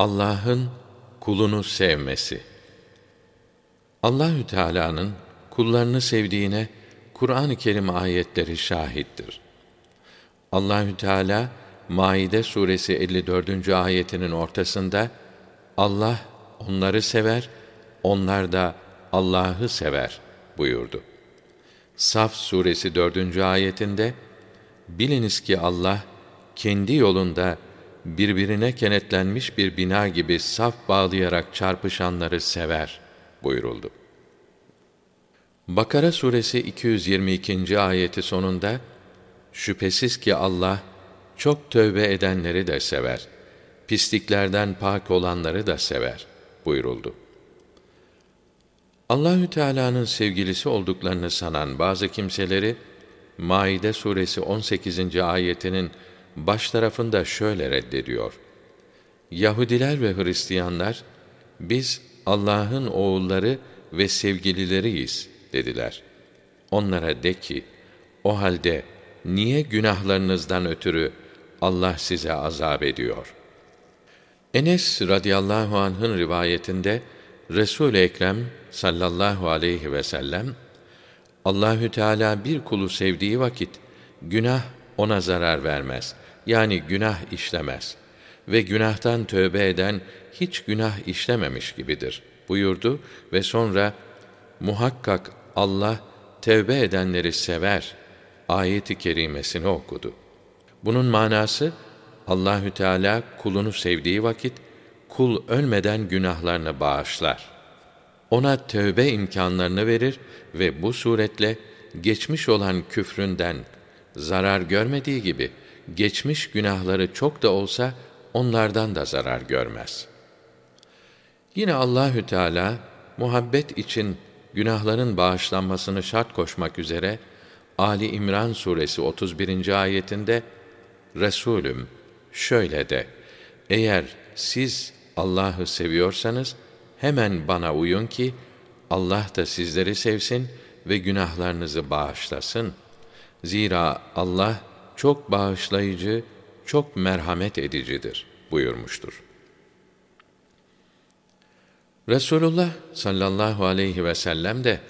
Allah'ın kulunu sevmesi. Allahü Teala'nın kullarını sevdiğine Kur'an-ı Kerim ayetleri şahittir. Allahü Teala Maide suresi 54. ayetinin ortasında Allah onları sever, onlar da Allah'ı sever buyurdu. Saf suresi 4. ayetinde biliniz ki Allah kendi yolunda birbirine kenetlenmiş bir bina gibi saf bağlayarak çarpışanları sever buyuruldu. Bakara suresi 222. ayeti sonunda şüphesiz ki Allah çok tövbe edenleri de sever. Pisliklerden pak olanları da sever buyuruldu. Allahü Teala'nın sevgilisi olduklarını sanan bazı kimseleri Maide suresi 18. ayetinin baş tarafında şöyle reddediyor. Yahudiler ve Hristiyanlar biz Allah'ın oğulları ve sevgilileriyiz dediler. Onlara de ki o halde niye günahlarınızdan ötürü Allah size azap ediyor? Enes radıyallahu anh'ın rivayetinde Resul Ekrem sallallahu aleyhi ve sellem Allahü Teala bir kulu sevdiği vakit günah ona zarar vermez. Yani günah işlemez ve günahtan tövbe eden hiç günah işlememiş gibidir buyurdu ve sonra muhakkak Allah tevbe edenleri sever ayeti kerimesini okudu. Bunun manası Allahü Teala kulunu sevdiği vakit kul ölmeden günahlarını bağışlar. Ona tövbe imkanlarını verir ve bu suretle geçmiş olan küfründen zarar görmediği gibi geçmiş günahları çok da olsa onlardan da zarar görmez. Yine Allahü Teala muhabbet için günahların bağışlanmasını şart koşmak üzere Ali İmran suresi 31. ayetinde Resulüm şöyle de eğer siz Allah'ı seviyorsanız hemen bana uyun ki Allah da sizleri sevsin ve günahlarınızı bağışlasın. Zira Allah çok bağışlayıcı, çok merhamet edicidir buyurmuştur. Resulullah sallallahu aleyhi ve sellem de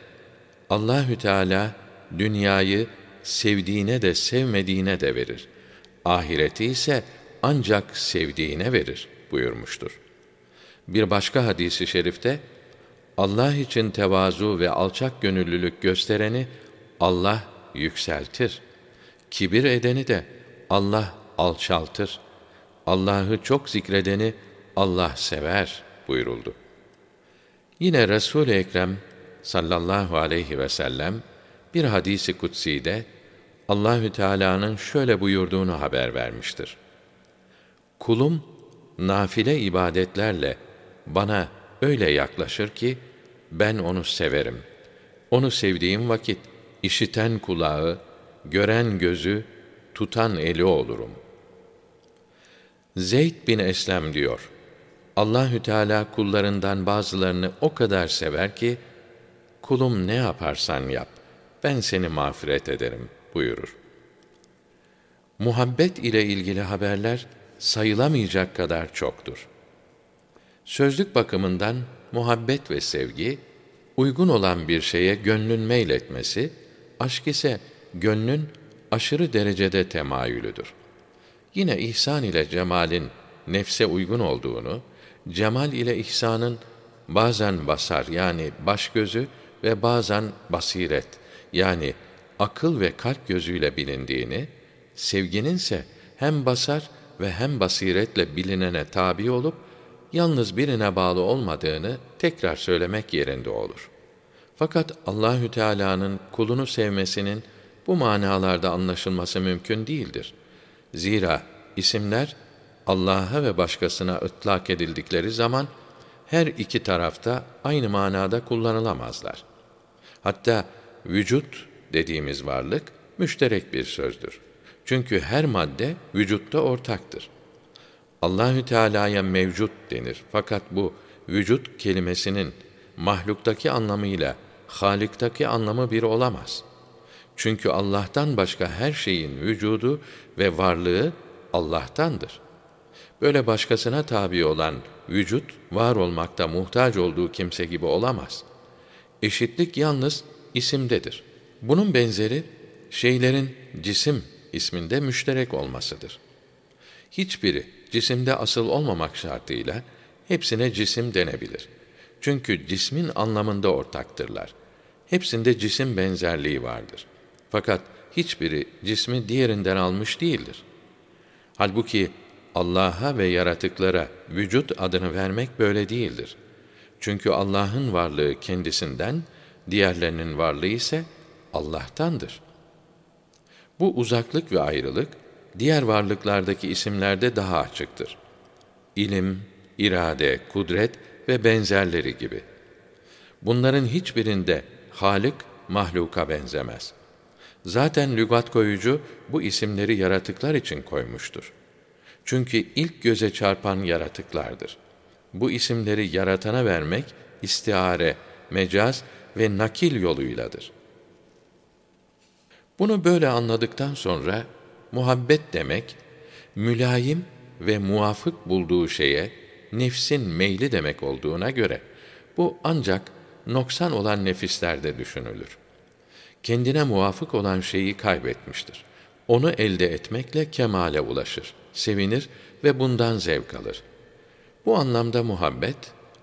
Allahü Teala dünyayı sevdiğine de sevmediğine de verir. Ahireti ise ancak sevdiğine verir buyurmuştur. Bir başka hadisi şerifte Allah için tevazu ve alçak gönüllülük göstereni Allah yükseltir. Kibir edeni de Allah alçaltır. Allah'ı çok zikredeni Allah sever buyuruldu. Yine Resul-i Ekrem sallallahu aleyhi ve sellem bir hadisi kutsi'de Allahü Teala'nın şöyle buyurduğunu haber vermiştir. Kulum nafile ibadetlerle bana öyle yaklaşır ki ben onu severim. Onu sevdiğim vakit işiten kulağı, gören gözü, tutan eli olurum. Zeyd bin Eslem diyor. Allahü Teala kullarından bazılarını o kadar sever ki kulum ne yaparsan yap ben seni mağfiret ederim buyurur. Muhabbet ile ilgili haberler sayılamayacak kadar çoktur. Sözlük bakımından muhabbet ve sevgi uygun olan bir şeye gönlün meyletmesi, aşk ise gönlün aşırı derecede temayülüdür. Yine ihsan ile cemalin nefse uygun olduğunu, cemal ile ihsanın bazen basar yani baş gözü ve bazen basiret yani akıl ve kalp gözüyle bilindiğini, sevginin ise hem basar ve hem basiretle bilinene tabi olup yalnız birine bağlı olmadığını tekrar söylemek yerinde olur. Fakat Allahü Teala'nın kulunu sevmesinin bu manalarda anlaşılması mümkün değildir. Zira isimler Allah'a ve başkasına ıtlak edildikleri zaman her iki tarafta aynı manada kullanılamazlar. Hatta vücut dediğimiz varlık müşterek bir sözdür. Çünkü her madde vücutta ortaktır. Allahü Teala'ya mevcut denir. Fakat bu vücut kelimesinin mahluktaki anlamıyla Halik'taki anlamı bir olamaz. Çünkü Allah'tan başka her şeyin vücudu ve varlığı Allah'tandır. Böyle başkasına tabi olan vücut var olmakta muhtaç olduğu kimse gibi olamaz. Eşitlik yalnız isimdedir. Bunun benzeri şeylerin cisim isminde müşterek olmasıdır. Hiçbiri cisimde asıl olmamak şartıyla hepsine cisim denebilir. Çünkü cismin anlamında ortaktırlar. Hepsinde cisim benzerliği vardır. Fakat hiçbiri cismi diğerinden almış değildir. Halbuki Allah'a ve yaratıklara vücut adını vermek böyle değildir. Çünkü Allah'ın varlığı kendisinden, diğerlerinin varlığı ise Allah'tandır. Bu uzaklık ve ayrılık diğer varlıklardaki isimlerde daha açıktır. İlim, irade, kudret ve benzerleri gibi. Bunların hiçbirinde Halik mahluka benzemez. Zaten lügat koyucu bu isimleri yaratıklar için koymuştur. Çünkü ilk göze çarpan yaratıklardır. Bu isimleri yaratana vermek istiare, mecaz ve nakil yoluyladır. Bunu böyle anladıktan sonra muhabbet demek mülayim ve muafık bulduğu şeye nefsin meyli demek olduğuna göre bu ancak noksan olan nefislerde düşünülür. Kendine muvafık olan şeyi kaybetmiştir. Onu elde etmekle kemale ulaşır, sevinir ve bundan zevk alır. Bu anlamda muhabbet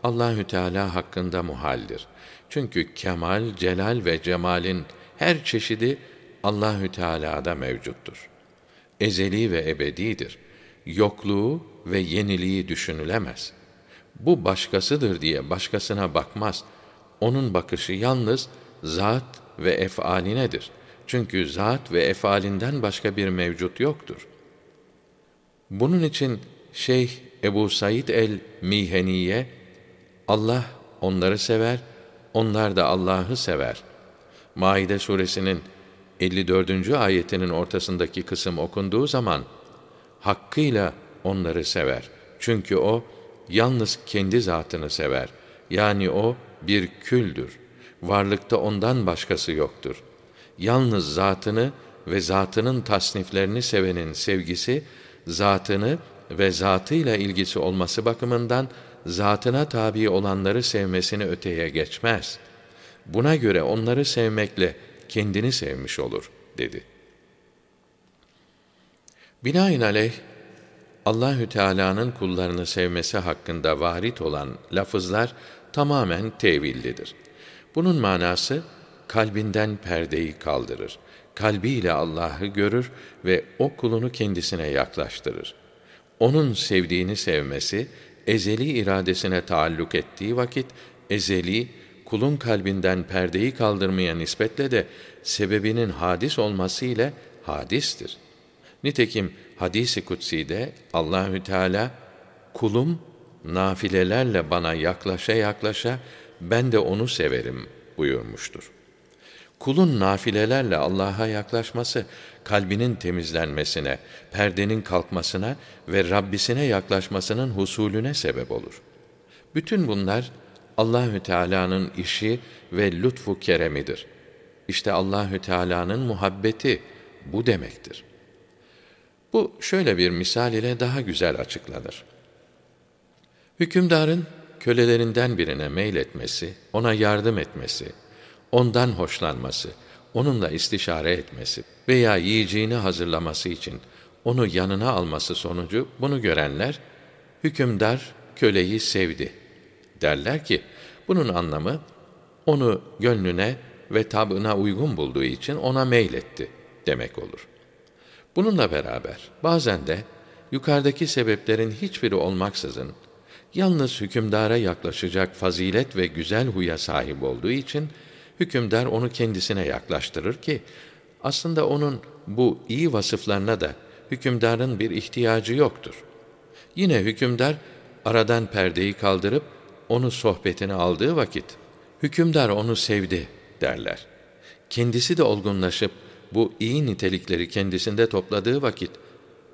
Allahü Teala hakkında muhaldir. Çünkü kemal, celal ve cemalin her çeşidi Allahü Teala'da mevcuttur. Ezeli ve ebedidir. Yokluğu ve yeniliği düşünülemez. Bu başkasıdır diye başkasına bakmaz. Onun bakışı yalnız zat ve efalinedir. Çünkü zat ve efalinden başka bir mevcut yoktur. Bunun için Şeyh Ebu Said el-Miheniye Allah onları sever, onlar da Allah'ı sever. Maide suresinin 54. ayetinin ortasındaki kısım okunduğu zaman hakkıyla onları sever. Çünkü o yalnız kendi zatını sever. Yani o bir küldür. Varlıkta ondan başkası yoktur. Yalnız zatını ve zatının tasniflerini sevenin sevgisi zatını ve zatıyla ilgisi olması bakımından zatına tabi olanları sevmesini öteye geçmez. Buna göre onları sevmekle kendini sevmiş olur dedi. Binaenaleyh Allahü Teala'nın kullarını sevmesi hakkında varit olan lafızlar tamamen tevillidir. Bunun manası kalbinden perdeyi kaldırır. Kalbiyle Allah'ı görür ve o kulunu kendisine yaklaştırır. Onun sevdiğini sevmesi ezeli iradesine taalluk ettiği vakit ezeli kulun kalbinden perdeyi kaldırmaya nispetle de sebebinin hadis olması ile hadistir. Nitekim hadisi kutsi'de Allahü Teala kulum nafilelerle bana yaklaşa yaklaşa ben de onu severim buyurmuştur. Kulun nafilelerle Allah'a yaklaşması kalbinin temizlenmesine, perdenin kalkmasına ve Rabbisine yaklaşmasının husulüne sebep olur. Bütün bunlar Allahü Teala'nın işi ve lütfu keremidir. İşte Allahü Teala'nın muhabbeti bu demektir. Bu şöyle bir misal ile daha güzel açıklanır. Hükümdarın kölelerinden birine meyletmesi, ona yardım etmesi, ondan hoşlanması, onunla istişare etmesi veya yiyeceğini hazırlaması için onu yanına alması sonucu bunu görenler hükümdar köleyi sevdi derler ki bunun anlamı onu gönlüne ve tabına uygun bulduğu için ona meyletti demek olur. Bununla beraber bazen de yukarıdaki sebeplerin hiçbiri olmaksızın yalnız hükümdara yaklaşacak fazilet ve güzel huya sahip olduğu için hükümdar onu kendisine yaklaştırır ki aslında onun bu iyi vasıflarına da hükümdarın bir ihtiyacı yoktur. Yine hükümdar aradan perdeyi kaldırıp onu sohbetine aldığı vakit hükümdar onu sevdi derler. Kendisi de olgunlaşıp bu iyi nitelikleri kendisinde topladığı vakit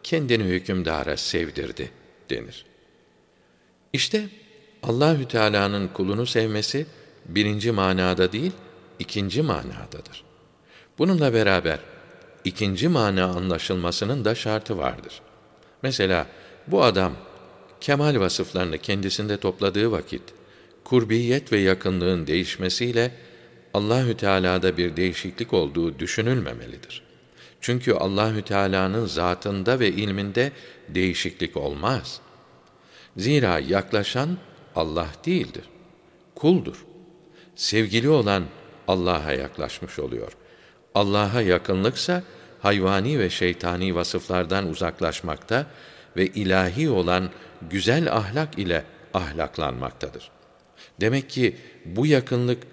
kendini hükümdara sevdirdi denir. İşte Allahü Teala'nın kulunu sevmesi birinci manada değil, ikinci manadadır. Bununla beraber ikinci mana anlaşılmasının da şartı vardır. Mesela bu adam kemal vasıflarını kendisinde topladığı vakit kurbiyet ve yakınlığın değişmesiyle Allahü Teala'da bir değişiklik olduğu düşünülmemelidir. Çünkü Allahü Teala'nın zatında ve ilminde değişiklik olmaz. Zira yaklaşan Allah değildir. Kuldur. Sevgili olan Allah'a yaklaşmış oluyor. Allah'a yakınlıksa hayvani ve şeytani vasıflardan uzaklaşmakta ve ilahi olan güzel ahlak ile ahlaklanmaktadır. Demek ki bu yakınlık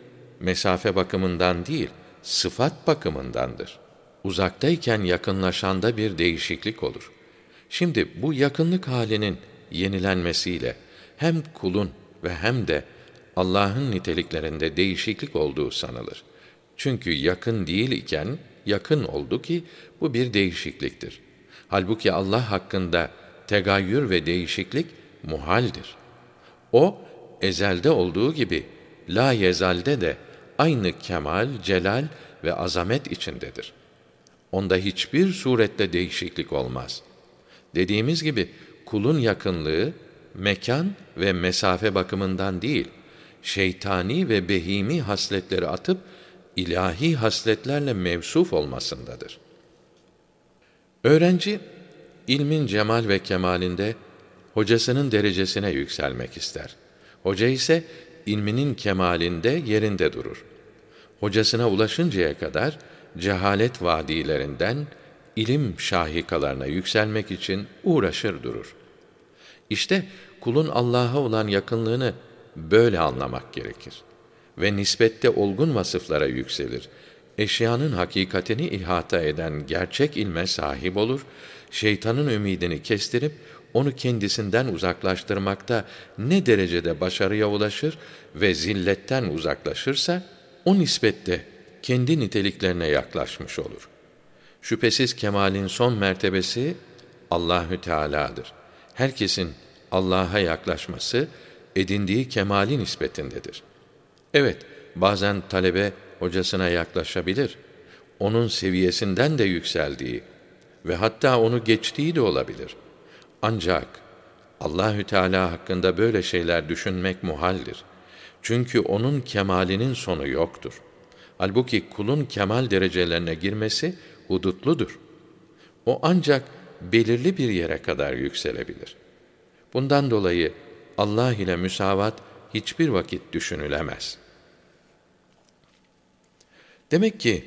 mesafe bakımından değil, sıfat bakımındandır. Uzaktayken yakınlaşanda bir değişiklik olur. Şimdi bu yakınlık halinin yenilenmesiyle hem kulun ve hem de Allah'ın niteliklerinde değişiklik olduğu sanılır. Çünkü yakın değil iken yakın oldu ki bu bir değişikliktir. Halbuki Allah hakkında tegayyür ve değişiklik muhaldir. O ezelde olduğu gibi la yezalde de aynı kemal, celal ve azamet içindedir. Onda hiçbir surette değişiklik olmaz. Dediğimiz gibi kulun yakınlığı mekan ve mesafe bakımından değil, şeytani ve behimi hasletleri atıp ilahi hasletlerle mevsuf olmasındadır. Öğrenci ilmin cemal ve kemalinde hocasının derecesine yükselmek ister. Hoca ise ilminin kemalinde yerinde durur. Hocasına ulaşıncaya kadar cehalet vadilerinden ilim şahikalarına yükselmek için uğraşır durur. İşte kulun Allah'a olan yakınlığını böyle anlamak gerekir. Ve nispette olgun vasıflara yükselir. Eşyanın hakikatini ihata eden gerçek ilme sahip olur, şeytanın ümidini kestirip onu kendisinden uzaklaştırmakta ne derecede başarıya ulaşır ve zilletten uzaklaşırsa o nispette kendi niteliklerine yaklaşmış olur. Şüphesiz kemalin son mertebesi Allahü Teala'dır. Herkesin Allah'a yaklaşması edindiği kemali nispetindedir. Evet, bazen talebe hocasına yaklaşabilir. Onun seviyesinden de yükseldiği ve hatta onu geçtiği de olabilir. Ancak Allahü Teala hakkında böyle şeyler düşünmek muhaldir. Çünkü onun kemalinin sonu yoktur. Halbuki kulun kemal derecelerine girmesi hudutludur. O ancak belirli bir yere kadar yükselebilir. Bundan dolayı Allah ile müsavat hiçbir vakit düşünülemez. Demek ki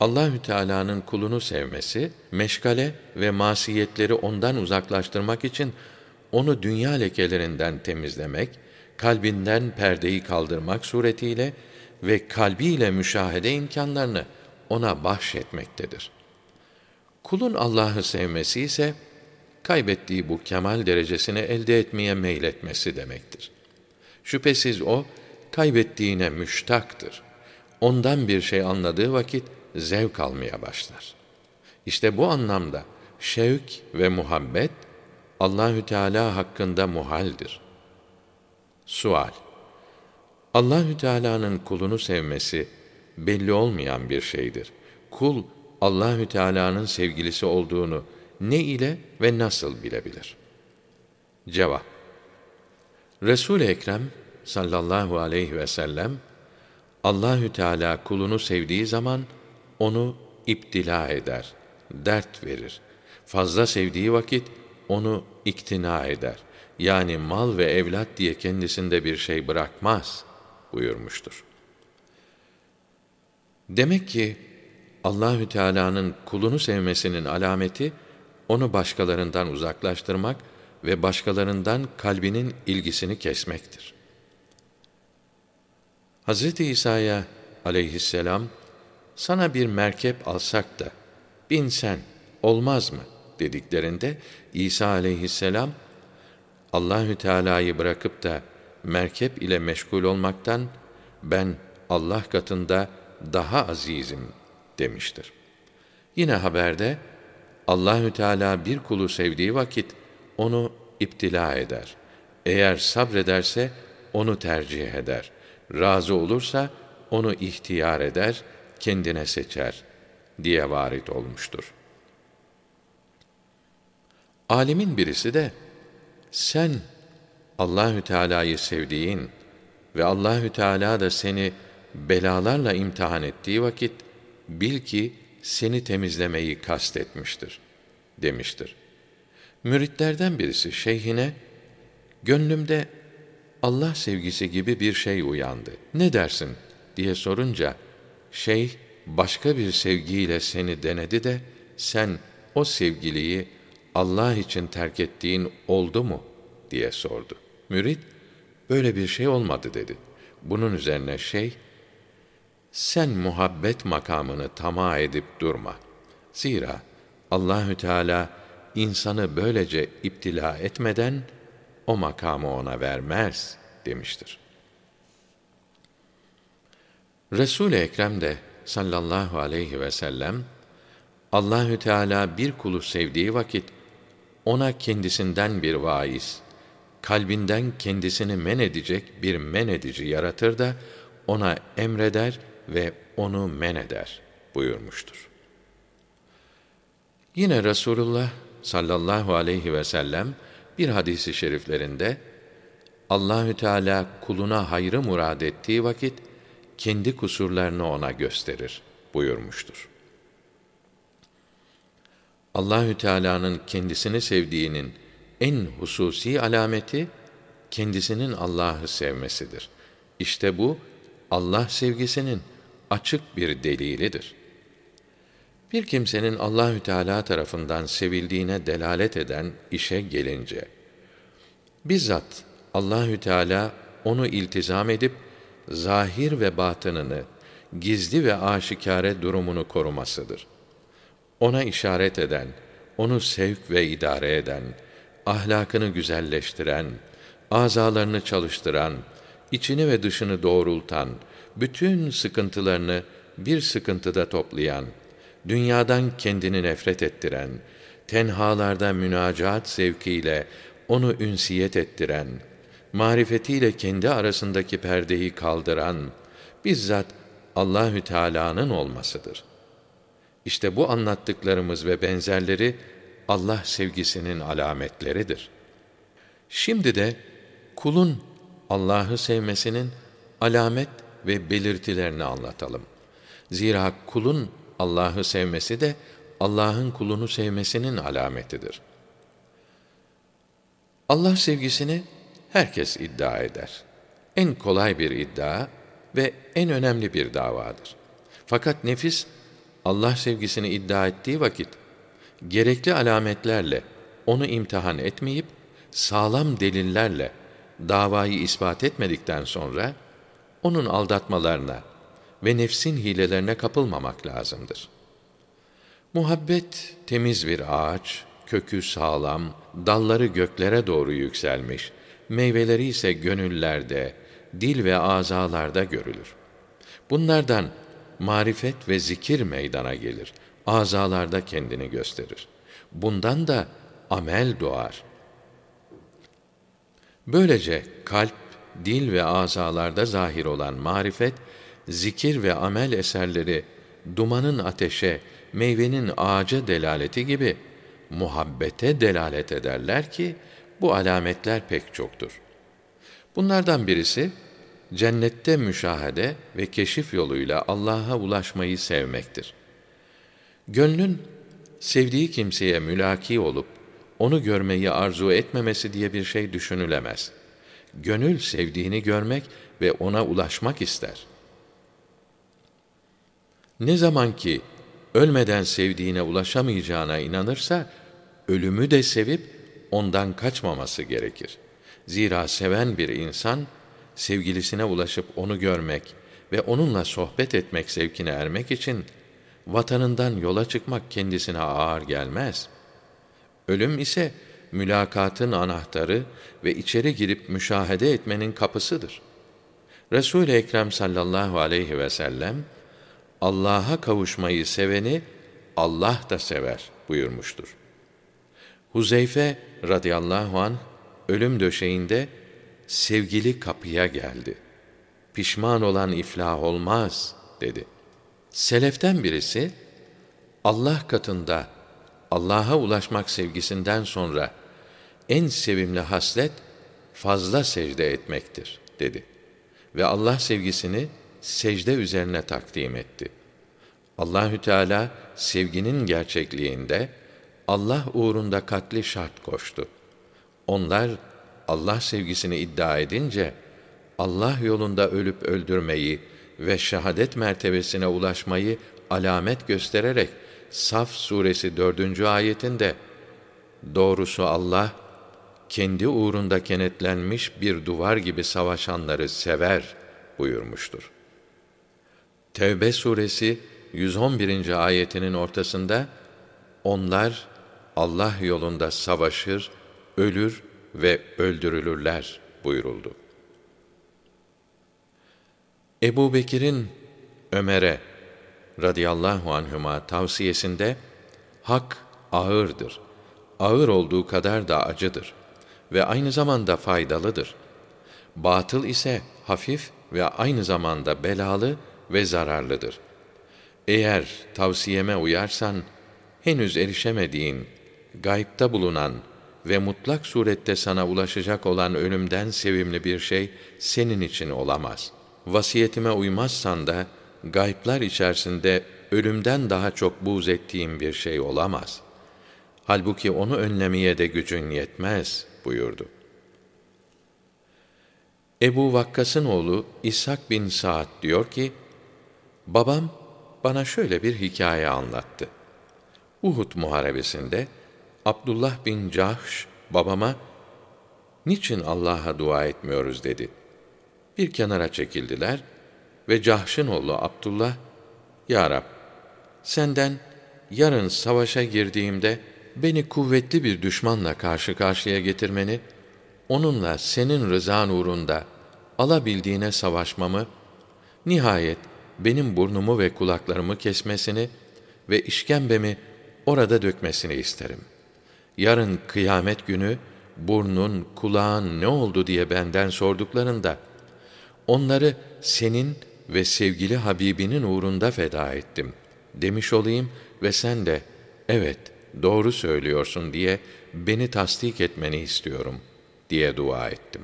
Allahü Teala'nın kulunu sevmesi, meşgale ve masiyetleri ondan uzaklaştırmak için onu dünya lekelerinden temizlemek, kalbinden perdeyi kaldırmak suretiyle ve kalbiyle müşahede imkanlarını ona bahşetmektedir. Kulun Allah'ı sevmesi ise kaybettiği bu kemal derecesini elde etmeye meyletmesi demektir. Şüphesiz o kaybettiğine müştaktır. Ondan bir şey anladığı vakit zevk almaya başlar. İşte bu anlamda şevk ve muhabbet Allahü Teala hakkında muhaldir. Sual Allahü Teala'nın kulunu sevmesi belli olmayan bir şeydir. Kul Allahü Teala'nın sevgilisi olduğunu ne ile ve nasıl bilebilir? Cevap Resul-i Ekrem sallallahu aleyhi ve sellem Allahü Teala kulunu sevdiği zaman onu iptila eder, dert verir. Fazla sevdiği vakit onu iktina eder. Yani mal ve evlat diye kendisinde bir şey bırakmaz buyurmuştur. Demek ki Allahü Teala'nın kulunu sevmesinin alameti onu başkalarından uzaklaştırmak ve başkalarından kalbinin ilgisini kesmektir. Hz. İsa'ya aleyhisselam sana bir merkep alsak da binsen olmaz mı dediklerinde İsa aleyhisselam Allahü Teala'yı bırakıp da merkep ile meşgul olmaktan ben Allah katında daha azizim demiştir. Yine haberde Allahü Teala bir kulu sevdiği vakit onu iptila eder. Eğer sabrederse onu tercih eder. Razı olursa onu ihtiyar eder, kendine seçer diye varit olmuştur. Alimin birisi de sen Allahü Teala'yı sevdiğin ve Allahü Teala da seni belalarla imtihan ettiği vakit bil ki seni temizlemeyi kastetmiştir demiştir. Müritlerden birisi şeyhine gönlümde Allah sevgisi gibi bir şey uyandı. Ne dersin diye sorunca şeyh başka bir sevgiyle seni denedi de sen o sevgiliyi Allah için terk ettiğin oldu mu diye sordu. Mürit böyle bir şey olmadı dedi. Bunun üzerine şey sen muhabbet makamını tamah edip durma. Zira Allahü Teala insanı böylece iptila etmeden o makamı ona vermez demiştir. Resul-i Ekrem de sallallahu aleyhi ve sellem Allahü Teala bir kulu sevdiği vakit ona kendisinden bir vaiz, kalbinden kendisini men edecek bir men edici yaratır da ona emreder ve onu men eder buyurmuştur. Yine Resulullah sallallahu aleyhi ve sellem bir hadisi şeriflerinde Allahü Teala kuluna hayrı murad ettiği vakit kendi kusurlarını ona gösterir buyurmuştur. Allahü Teala'nın kendisini sevdiğinin en hususi alameti kendisinin Allah'ı sevmesidir. İşte bu Allah sevgisinin açık bir delilidir. Bir kimsenin Allahü Teala tarafından sevildiğine delalet eden işe gelince bizzat Allahü Teala onu iltizam edip zahir ve batınını, gizli ve aşikare durumunu korumasıdır. Ona işaret eden, onu sevk ve idare eden, ahlakını güzelleştiren, azalarını çalıştıran, içini ve dışını doğrultan, bütün sıkıntılarını bir sıkıntıda toplayan, dünyadan kendini nefret ettiren, tenhalarda münacaat zevkiyle onu ünsiyet ettiren, marifetiyle kendi arasındaki perdeyi kaldıran bizzat Allahü Teala'nın olmasıdır. İşte bu anlattıklarımız ve benzerleri Allah sevgisinin alametleridir. Şimdi de kulun Allah'ı sevmesinin alamet ve belirtilerini anlatalım. Zira kulun Allah'ı sevmesi de Allah'ın kulunu sevmesinin alametidir. Allah sevgisini herkes iddia eder. En kolay bir iddia ve en önemli bir davadır. Fakat nefis Allah sevgisini iddia ettiği vakit gerekli alametlerle onu imtihan etmeyip sağlam delillerle davayı ispat etmedikten sonra onun aldatmalarına ve nefsin hilelerine kapılmamak lazımdır. Muhabbet temiz bir ağaç, kökü sağlam, dalları göklere doğru yükselmiş, meyveleri ise gönüllerde, dil ve azalarda görülür. Bunlardan marifet ve zikir meydana gelir. Azalarda kendini gösterir. Bundan da amel doğar. Böylece kalp, dil ve azalarda zahir olan marifet, zikir ve amel eserleri dumanın ateşe, meyvenin ağaca delaleti gibi muhabbete delalet ederler ki bu alametler pek çoktur. Bunlardan birisi cennette müşahede ve keşif yoluyla Allah'a ulaşmayı sevmektir. Gönlün sevdiği kimseye mülaki olup onu görmeyi arzu etmemesi diye bir şey düşünülemez. Gönül sevdiğini görmek ve ona ulaşmak ister. Ne zaman ki ölmeden sevdiğine ulaşamayacağına inanırsa ölümü de sevip ondan kaçmaması gerekir. Zira seven bir insan sevgilisine ulaşıp onu görmek ve onunla sohbet etmek zevkine ermek için vatanından yola çıkmak kendisine ağır gelmez. Ölüm ise mülakatın anahtarı ve içeri girip müşahede etmenin kapısıdır. Resul-i Ekrem sallallahu aleyhi ve sellem Allah'a kavuşmayı seveni Allah da sever buyurmuştur. Huzeyfe radıyallahu an ölüm döşeğinde sevgili kapıya geldi. Pişman olan iflah olmaz dedi. Seleften birisi Allah katında Allah'a ulaşmak sevgisinden sonra en sevimli haslet fazla secde etmektir dedi. Ve Allah sevgisini secde üzerine takdim etti. Allahü Teala sevginin gerçekliğinde Allah uğrunda katli şart koştu. Onlar Allah sevgisini iddia edince Allah yolunda ölüp öldürmeyi ve şehadet mertebesine ulaşmayı alamet göstererek Saf suresi dördüncü ayetinde doğrusu Allah kendi uğrunda kenetlenmiş bir duvar gibi savaşanları sever buyurmuştur. Tevbe suresi 111. ayetinin ortasında onlar Allah yolunda savaşır, ölür ve öldürülürler buyuruldu. Ebu Bekir'in Ömer'e radıyallahu anhüma tavsiyesinde hak ağırdır. Ağır olduğu kadar da acıdır ve aynı zamanda faydalıdır. Batıl ise hafif ve aynı zamanda belalı ve zararlıdır. Eğer tavsiyeme uyarsan henüz erişemediğin, gaybta bulunan ve mutlak surette sana ulaşacak olan ölümden sevimli bir şey senin için olamaz. Vasiyetime uymazsan da gayplar içerisinde ölümden daha çok buğz ettiğim bir şey olamaz. Halbuki onu önlemeye de gücün yetmez buyurdu. Ebu Vakkas'ın oğlu İshak bin Sa'd diyor ki, babam bana şöyle bir hikaye anlattı. Uhud muharebesinde Abdullah bin Cahş babama niçin Allah'a dua etmiyoruz dedi. Bir kenara çekildiler ve Cahş'ın oğlu Abdullah, Ya Rab, senden yarın savaşa girdiğimde beni kuvvetli bir düşmanla karşı karşıya getirmeni, onunla senin rızan uğrunda alabildiğine savaşmamı, nihayet benim burnumu ve kulaklarımı kesmesini ve işkembemi orada dökmesini isterim. Yarın kıyamet günü burnun, kulağın ne oldu diye benden sorduklarında onları senin ve sevgili Habibinin uğrunda feda ettim demiş olayım ve sen de evet doğru söylüyorsun diye beni tasdik etmeni istiyorum diye dua ettim.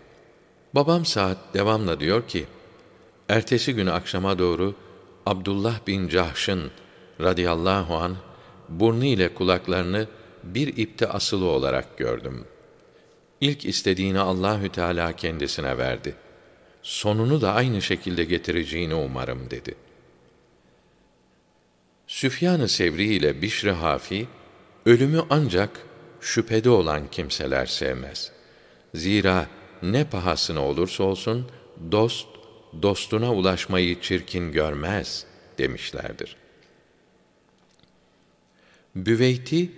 Babam saat devamla diyor ki, ertesi gün akşama doğru Abdullah bin Cahş'ın radıyallahu an burnu ile kulaklarını bir ipte asılı olarak gördüm. İlk istediğini Allahü Teala kendisine verdi. Sonunu da aynı şekilde getireceğini umarım dedi. Süfyan-ı Sevri ile Bişri Hafi ölümü ancak şüphede olan kimseler sevmez. Zira ne pahasına olursa olsun dost dostuna ulaşmayı çirkin görmez demişlerdir. Büveyti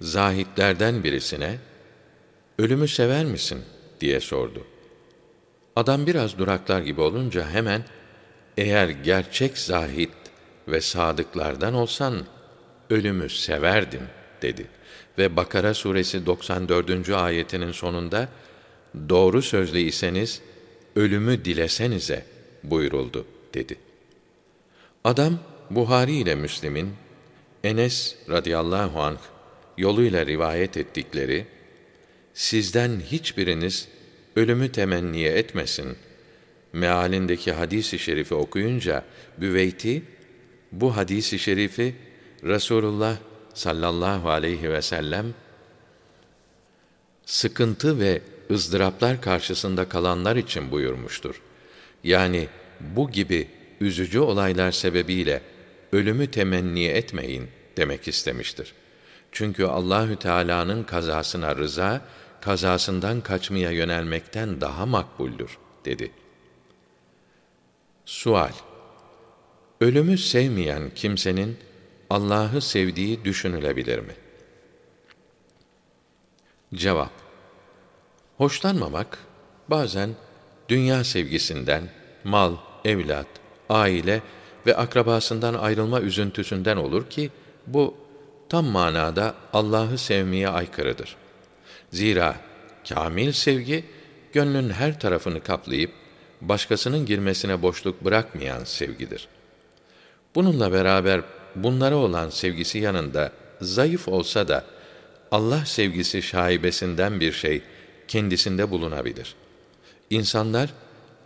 zahitlerden birisine ölümü sever misin diye sordu. Adam biraz duraklar gibi olunca hemen eğer gerçek zahit ve sadıklardan olsan ölümü severdin dedi. Ve Bakara suresi 94. ayetinin sonunda doğru sözlü iseniz ölümü dilesenize buyuruldu dedi. Adam Buhari ile Müslim'in Enes radıyallahu anh yoluyla rivayet ettikleri sizden hiçbiriniz ölümü temenniye etmesin. Mealindeki hadisi şerifi okuyunca Büveyti bu hadisi şerifi Resulullah sallallahu aleyhi ve sellem sıkıntı ve ızdıraplar karşısında kalanlar için buyurmuştur. Yani bu gibi üzücü olaylar sebebiyle ölümü temenni etmeyin demek istemiştir. Çünkü Allahü Teala'nın kazasına rıza, kazasından kaçmaya yönelmekten daha makbuldür dedi. Sual Ölümü sevmeyen kimsenin Allah'ı sevdiği düşünülebilir mi? Cevap Hoşlanmamak bazen dünya sevgisinden, mal, evlat, aile ve akrabasından ayrılma üzüntüsünden olur ki bu tam manada Allah'ı sevmeye aykırıdır. Zira kamil sevgi gönlün her tarafını kaplayıp başkasının girmesine boşluk bırakmayan sevgidir. Bununla beraber bunlara olan sevgisi yanında zayıf olsa da Allah sevgisi şaibesinden bir şey kendisinde bulunabilir. İnsanlar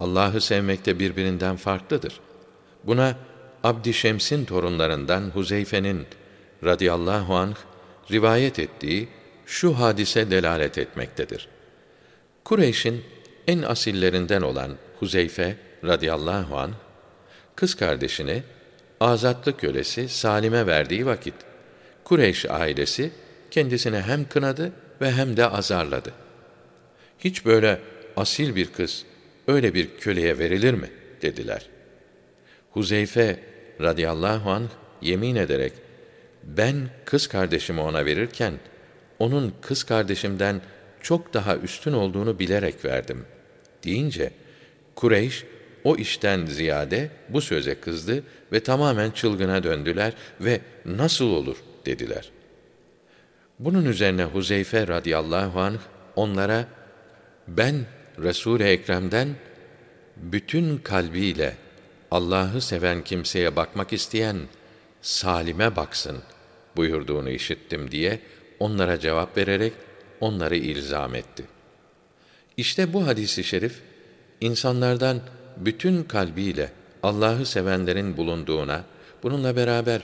Allah'ı sevmekte birbirinden farklıdır. Buna Abdi Şems'in torunlarından Huzeyfe'nin radıyallahu anh rivayet ettiği şu hadise delalet etmektedir. Kureyş'in en asillerinden olan Huzeyfe radıyallahu anh kız kardeşini azatlık kölesi Salim'e verdiği vakit Kureyş ailesi kendisine hem kınadı ve hem de azarladı. Hiç böyle asil bir kız öyle bir köleye verilir mi? dediler. Huzeyfe radıyallahu anh yemin ederek ben kız kardeşimi ona verirken onun kız kardeşimden çok daha üstün olduğunu bilerek verdim deyince Kureyş o işten ziyade bu söze kızdı ve tamamen çılgına döndüler ve nasıl olur dediler. Bunun üzerine Huzeyfe radıyallahu anh onlara ben Resul-i Ekrem'den bütün kalbiyle Allah'ı seven kimseye bakmak isteyen salime baksın buyurduğunu işittim diye onlara cevap vererek onları ilzam etti. İşte bu hadisi şerif insanlardan bütün kalbiyle Allah'ı sevenlerin bulunduğuna, bununla beraber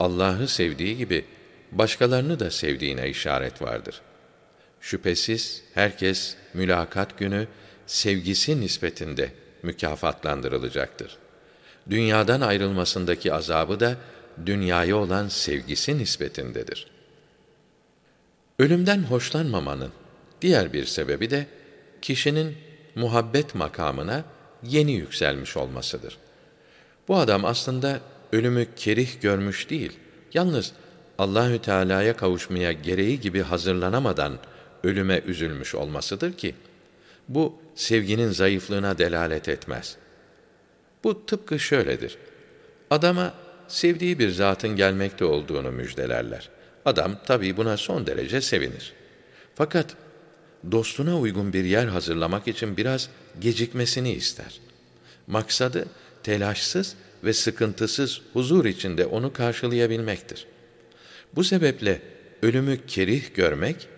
Allah'ı sevdiği gibi başkalarını da sevdiğine işaret vardır. Şüphesiz herkes mülakat günü sevgisi nispetinde mükafatlandırılacaktır. Dünyadan ayrılmasındaki azabı da dünyaya olan sevgisi nispetindedir. Ölümden hoşlanmamanın diğer bir sebebi de kişinin muhabbet makamına yeni yükselmiş olmasıdır. Bu adam aslında ölümü kerih görmüş değil, yalnız Allahü Teala'ya kavuşmaya gereği gibi hazırlanamadan ölüme üzülmüş olmasıdır ki bu sevginin zayıflığına delalet etmez. Bu tıpkı şöyledir. Adama sevdiği bir zatın gelmekte olduğunu müjdelerler. Adam tabii buna son derece sevinir. Fakat dostuna uygun bir yer hazırlamak için biraz gecikmesini ister. Maksadı telaşsız ve sıkıntısız huzur içinde onu karşılayabilmektir. Bu sebeple ölümü kerih görmek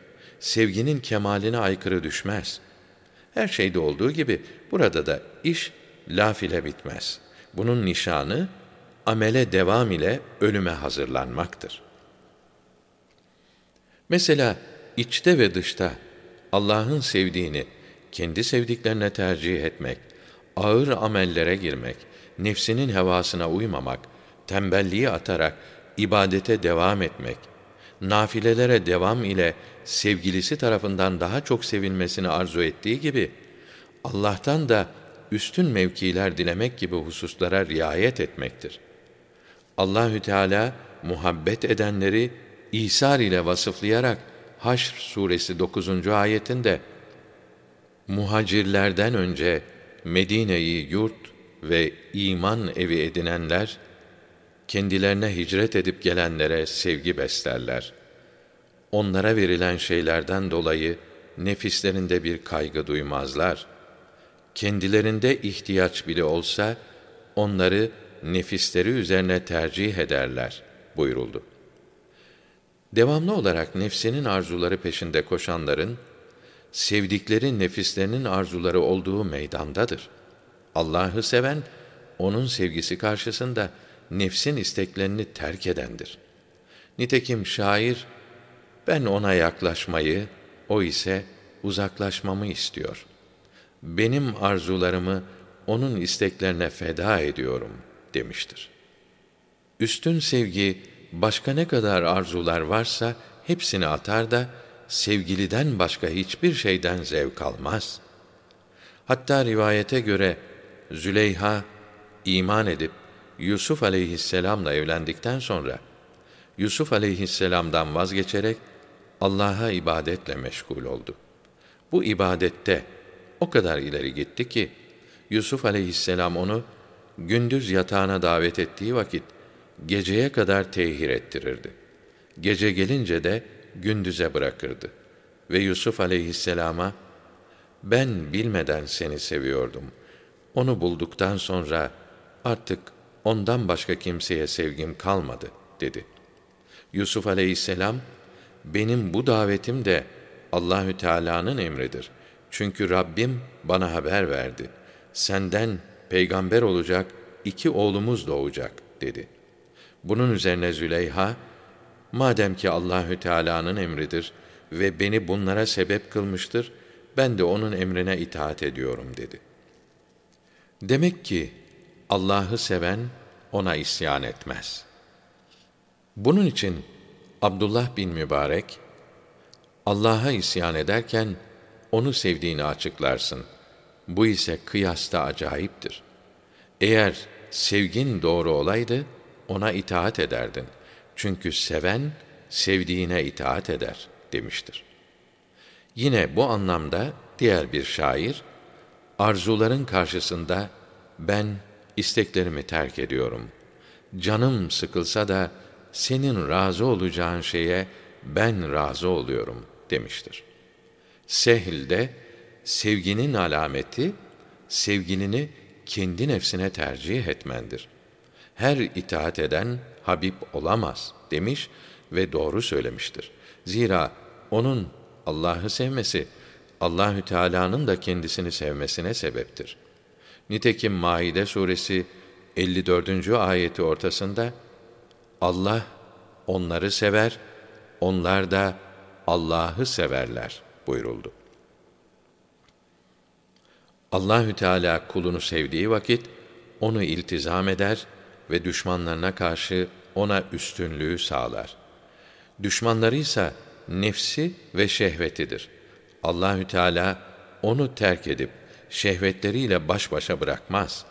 sevginin kemaline aykırı düşmez. Her şeyde olduğu gibi burada da iş laf ile bitmez. Bunun nişanı amele devam ile ölüme hazırlanmaktır. Mesela içte ve dışta Allah'ın sevdiğini kendi sevdiklerine tercih etmek, ağır amellere girmek, nefsinin hevasına uymamak, tembelliği atarak ibadete devam etmek, nafilelere devam ile sevgilisi tarafından daha çok sevilmesini arzu ettiği gibi Allah'tan da üstün mevkiler dilemek gibi hususlara riayet etmektir. Allahü Teala muhabbet edenleri İsar ile vasıflayarak Haşr suresi 9. ayetinde muhacirlerden önce Medine'yi yurt ve iman evi edinenler kendilerine hicret edip gelenlere sevgi beslerler. Onlara verilen şeylerden dolayı nefislerinde bir kaygı duymazlar. Kendilerinde ihtiyaç bile olsa onları nefisleri üzerine tercih ederler buyuruldu. Devamlı olarak nefsinin arzuları peşinde koşanların sevdikleri nefislerinin arzuları olduğu meydandadır. Allah'ı seven onun sevgisi karşısında nefsin isteklerini terk edendir. Nitekim şair ben ona yaklaşmayı, o ise uzaklaşmamı istiyor. Benim arzularımı onun isteklerine feda ediyorum demiştir. Üstün sevgi başka ne kadar arzular varsa hepsini atar da sevgiliden başka hiçbir şeyden zevk almaz. Hatta rivayete göre Züleyha iman edip Yusuf aleyhisselamla evlendikten sonra Yusuf aleyhisselamdan vazgeçerek Allah'a ibadetle meşgul oldu. Bu ibadette o kadar ileri gitti ki Yusuf aleyhisselam onu gündüz yatağına davet ettiği vakit geceye kadar tehir ettirirdi. Gece gelince de gündüze bırakırdı. Ve Yusuf aleyhisselama, ben bilmeden seni seviyordum. Onu bulduktan sonra artık ondan başka kimseye sevgim kalmadı, dedi. Yusuf aleyhisselam, benim bu davetim de Allahü Teala'nın emridir. Çünkü Rabbim bana haber verdi. Senden peygamber olacak iki oğlumuz doğacak dedi. Bunun üzerine Züleyha, madem ki Allahü Teala'nın emridir ve beni bunlara sebep kılmıştır, ben de onun emrine itaat ediyorum dedi. Demek ki Allah'ı seven ona isyan etmez. Bunun için Abdullah bin Mübarek Allah'a isyan ederken onu sevdiğini açıklarsın. Bu ise kıyasta acayiptir. Eğer sevgin doğru olaydı ona itaat ederdin. Çünkü seven sevdiğine itaat eder demiştir. Yine bu anlamda diğer bir şair arzuların karşısında ben isteklerimi terk ediyorum. Canım sıkılsa da senin razı olacağın şeye ben razı oluyorum demiştir. Sehl de sevginin alameti sevgilini kendi nefsine tercih etmendir. Her itaat eden Habib olamaz demiş ve doğru söylemiştir. Zira onun Allah'ı sevmesi Allahü Teala'nın da kendisini sevmesine sebeptir. Nitekim Maide suresi 54. ayeti ortasında Allah onları sever, onlar da Allah'ı severler buyuruldu. Allahü Teala kulunu sevdiği vakit onu iltizam eder ve düşmanlarına karşı ona üstünlüğü sağlar. Düşmanları ise nefsi ve şehvetidir. Allahü Teala onu terk edip şehvetleriyle baş başa bırakmaz.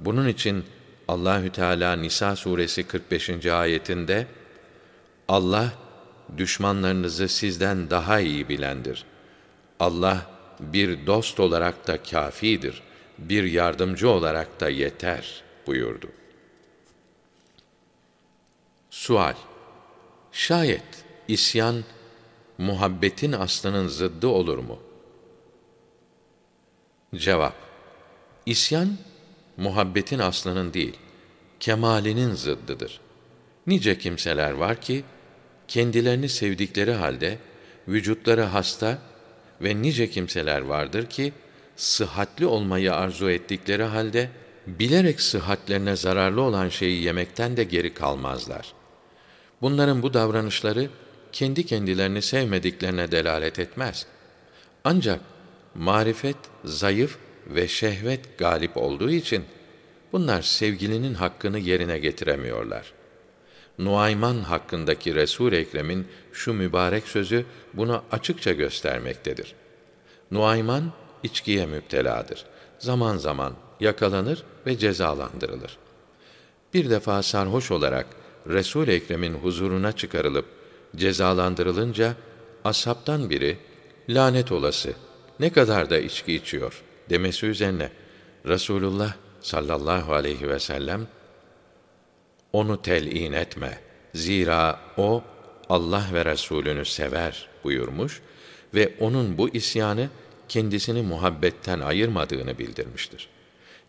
Bunun için Allahü Teala Nisa suresi 45. ayetinde Allah düşmanlarınızı sizden daha iyi bilendir. Allah bir dost olarak da kafidir, bir yardımcı olarak da yeter buyurdu. Sual Şayet isyan muhabbetin aslının zıddı olur mu? Cevap İsyan muhabbetin aslının değil, kemalinin zıddıdır. Nice kimseler var ki kendilerini sevdikleri halde vücutları hasta ve nice kimseler vardır ki sıhhatli olmayı arzu ettikleri halde bilerek sıhhatlerine zararlı olan şeyi yemekten de geri kalmazlar. Bunların bu davranışları kendi kendilerini sevmediklerine delalet etmez. Ancak marifet zayıf ve şehvet galip olduğu için bunlar sevgilinin hakkını yerine getiremiyorlar. Nuayman hakkındaki Resul Ekrem'in şu mübarek sözü bunu açıkça göstermektedir. Nuayman içkiye müpteladır. Zaman zaman yakalanır ve cezalandırılır. Bir defa sarhoş olarak Resul Ekrem'in huzuruna çıkarılıp cezalandırılınca ashabtan biri lanet olası ne kadar da içki içiyor demesi üzerine Resulullah sallallahu aleyhi ve sellem onu telin etme. Zira o Allah ve Resulünü sever buyurmuş ve onun bu isyanı kendisini muhabbetten ayırmadığını bildirmiştir.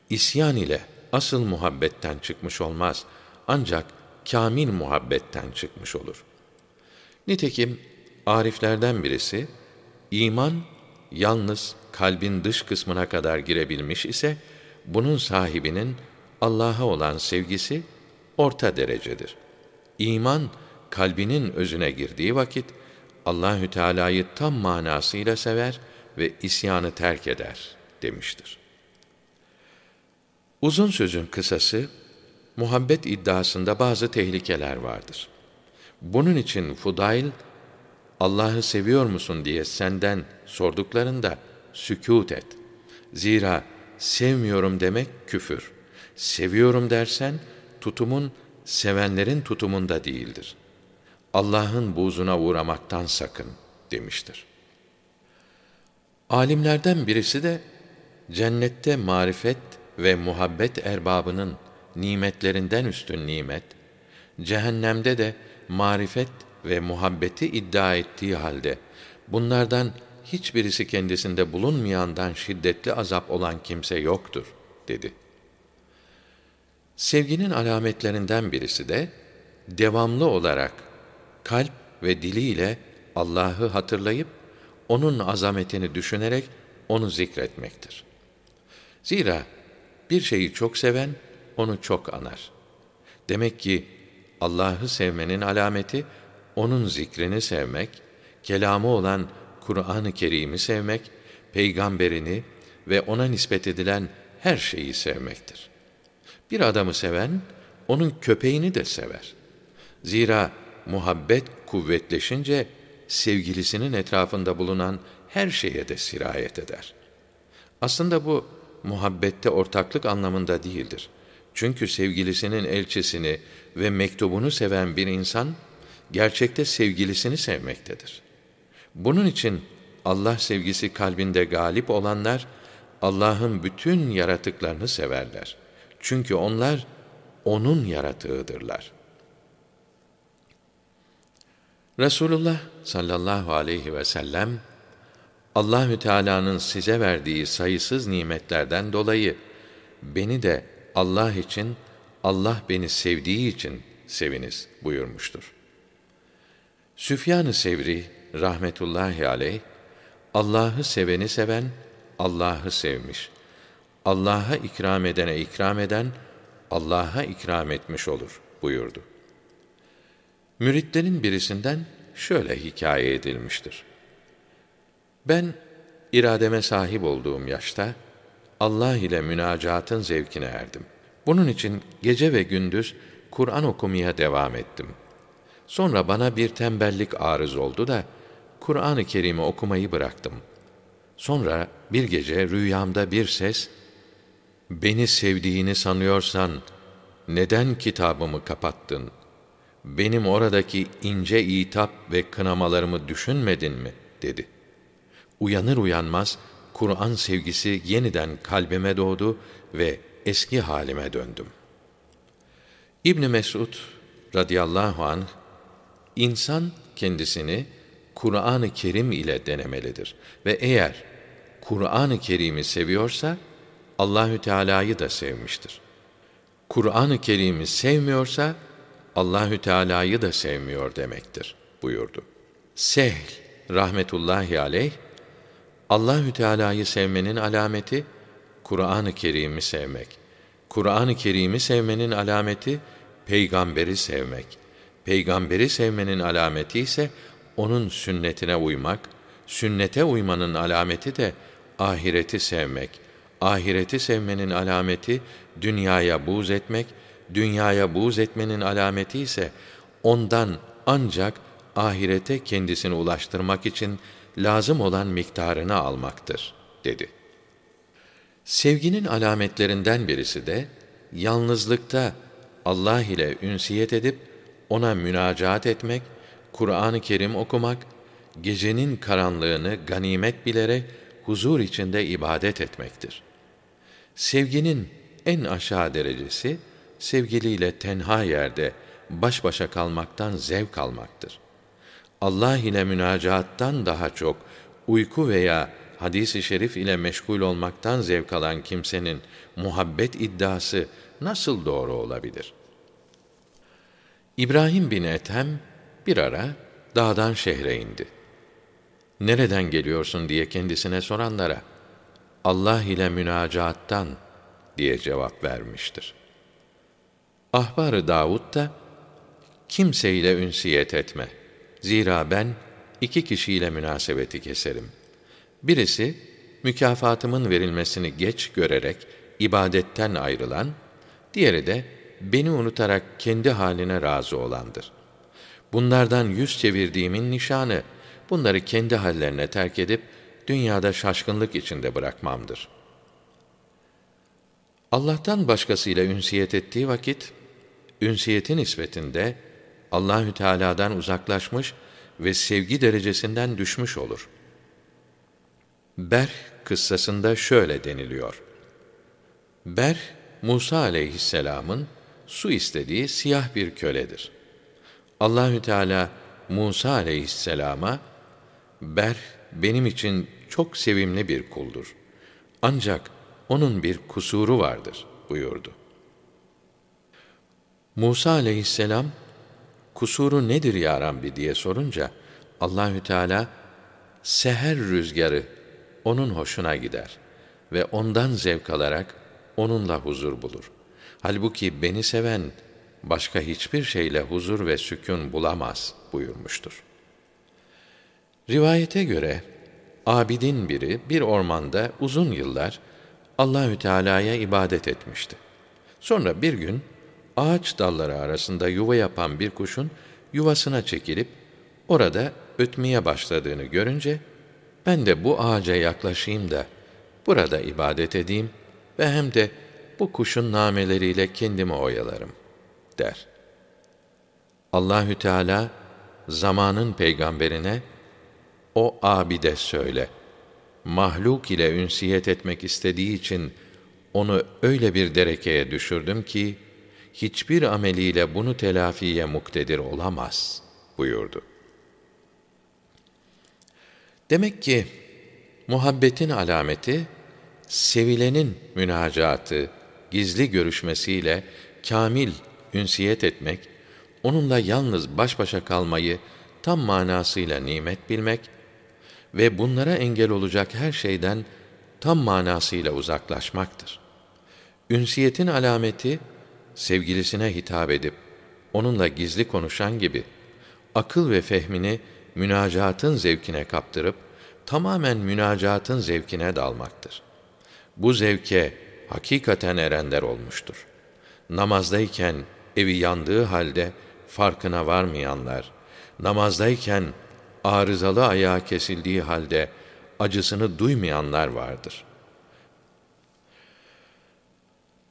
İsyan ile asıl muhabbetten çıkmış olmaz ancak kamil muhabbetten çıkmış olur. Nitekim ariflerden birisi iman yalnız kalbin dış kısmına kadar girebilmiş ise bunun sahibinin Allah'a olan sevgisi orta derecedir. İman kalbinin özüne girdiği vakit Allahü Teala'yı tam manasıyla sever ve isyanı terk eder demiştir. Uzun sözün kısası muhabbet iddiasında bazı tehlikeler vardır. Bunun için Fudail Allah'ı seviyor musun diye senden sorduklarında sükût et. Zira sevmiyorum demek küfür. Seviyorum dersen tutumun sevenlerin tutumunda değildir. Allah'ın buzuna uğramaktan sakın demiştir. Alimlerden birisi de cennette marifet ve muhabbet erbabının nimetlerinden üstün nimet, cehennemde de marifet ve muhabbeti iddia ettiği halde bunlardan hiçbirisi kendisinde bulunmayandan şiddetli azap olan kimse yoktur dedi. Sevginin alametlerinden birisi de devamlı olarak kalp ve diliyle Allah'ı hatırlayıp onun azametini düşünerek onu zikretmektir. Zira bir şeyi çok seven onu çok anar. Demek ki Allah'ı sevmenin alameti onun zikrini sevmek, kelamı olan Kur'an-ı Kerim'i sevmek, peygamberini ve ona nispet edilen her şeyi sevmektir. Bir adamı seven onun köpeğini de sever. Zira muhabbet kuvvetleşince sevgilisinin etrafında bulunan her şeye de sirayet eder. Aslında bu muhabbette ortaklık anlamında değildir. Çünkü sevgilisinin elçisini ve mektubunu seven bir insan gerçekte sevgilisini sevmektedir. Bunun için Allah sevgisi kalbinde galip olanlar Allah'ın bütün yaratıklarını severler. Çünkü onlar onun yaratığıdırlar. Resulullah sallallahu aleyhi ve sellem Allahü Teala'nın size verdiği sayısız nimetlerden dolayı beni de Allah için, Allah beni sevdiği için seviniz buyurmuştur. Süfyan-ı Sevri rahmetullahi aleyh Allah'ı seveni seven Allah'ı sevmiş. Allah'a ikram edene ikram eden Allah'a ikram etmiş olur buyurdu. Müritlerin birisinden şöyle hikaye edilmiştir. Ben irademe sahip olduğum yaşta Allah ile münacatın zevkine erdim. Bunun için gece ve gündüz Kur'an okumaya devam ettim. Sonra bana bir tembellik arız oldu da Kur'an-ı Kerim'i okumayı bıraktım. Sonra bir gece rüyamda bir ses, beni sevdiğini sanıyorsan neden kitabımı kapattın? Benim oradaki ince itap ve kınamalarımı düşünmedin mi? dedi. Uyanır uyanmaz Kur'an sevgisi yeniden kalbime doğdu ve eski halime döndüm. İbn Mesud radıyallahu anh insan kendisini Kur'an-ı Kerim ile denemelidir ve eğer Kur'an-ı Kerim'i seviyorsa Allahü Teala'yı da sevmiştir. Kur'an-ı Kerim'i sevmiyorsa Allahü Teala'yı da sevmiyor demektir buyurdu. Sehl rahmetullahi aleyh Allahü Teala'yı sevmenin alameti Kur'an-ı Kerim'i sevmek. Kur'an-ı Kerim'i sevmenin alameti peygamberi sevmek. Peygamberi sevmenin alameti ise onun sünnetine uymak, sünnete uymanın alameti de ahireti sevmek. Ahireti sevmenin alameti dünyaya buğz etmek, dünyaya buğz etmenin alameti ise ondan ancak ahirete kendisini ulaştırmak için lazım olan miktarını almaktır, dedi. Sevginin alametlerinden birisi de, yalnızlıkta Allah ile ünsiyet edip, ona münacaat etmek, Kur'an-ı Kerim okumak, gecenin karanlığını ganimet bilerek huzur içinde ibadet etmektir. Sevginin en aşağı derecesi, sevgiliyle tenha yerde baş başa kalmaktan zevk almaktır. Allah ile münacattan daha çok uyku veya hadis-i şerif ile meşgul olmaktan zevk alan kimsenin muhabbet iddiası nasıl doğru olabilir? İbrahim bin Ethem bir ara dağdan şehre indi. Nereden geliyorsun diye kendisine soranlara Allah ile münacattan diye cevap vermiştir. Ahbar-ı Davud da kimseyle ünsiyet etme. Zira ben iki kişiyle münasebeti keserim. Birisi mükafatımın verilmesini geç görerek ibadetten ayrılan, diğeri de beni unutarak kendi haline razı olandır. Bunlardan yüz çevirdiğimin nişanı, bunları kendi hallerine terk edip, dünyada şaşkınlık içinde bırakmamdır. Allah'tan başkasıyla ünsiyet ettiği vakit, ünsiyetin nispetinde Allahü Teala'dan uzaklaşmış ve sevgi derecesinden düşmüş olur. Ber kıssasında şöyle deniliyor. Ber Musa aleyhisselamın su istediği siyah bir köledir. Allahü Teala Musa aleyhisselama Ber benim için çok sevimli bir kuldur. Ancak onun bir kusuru vardır buyurdu. Musa aleyhisselam kusuru nedir ya Rabbi diye sorunca Allahü Teala seher rüzgarı onun hoşuna gider ve ondan zevk alarak onunla huzur bulur. Halbuki beni seven başka hiçbir şeyle huzur ve sükun bulamaz buyurmuştur. Rivayete göre abidin biri bir ormanda uzun yıllar Allahü Teala'ya ibadet etmişti. Sonra bir gün ağaç dalları arasında yuva yapan bir kuşun yuvasına çekilip orada ötmeye başladığını görünce ben de bu ağaca yaklaşayım da burada ibadet edeyim ve hem de bu kuşun nameleriyle kendimi oyalarım der. Allahü Teala zamanın peygamberine o abide söyle. Mahluk ile ünsiyet etmek istediği için onu öyle bir derekeye düşürdüm ki hiçbir ameliyle bunu telafiye muktedir olamaz buyurdu. Demek ki muhabbetin alameti sevilenin münacatı, gizli görüşmesiyle kamil ünsiyet etmek, onunla yalnız baş başa kalmayı tam manasıyla nimet bilmek ve bunlara engel olacak her şeyden tam manasıyla uzaklaşmaktır. Ünsiyetin alameti sevgilisine hitap edip onunla gizli konuşan gibi akıl ve fehmini münacatın zevkine kaptırıp tamamen münacatın zevkine dalmaktır. Bu zevke hakikaten erenler olmuştur. Namazdayken evi yandığı halde farkına varmayanlar, namazdayken arızalı ayağı kesildiği halde acısını duymayanlar vardır.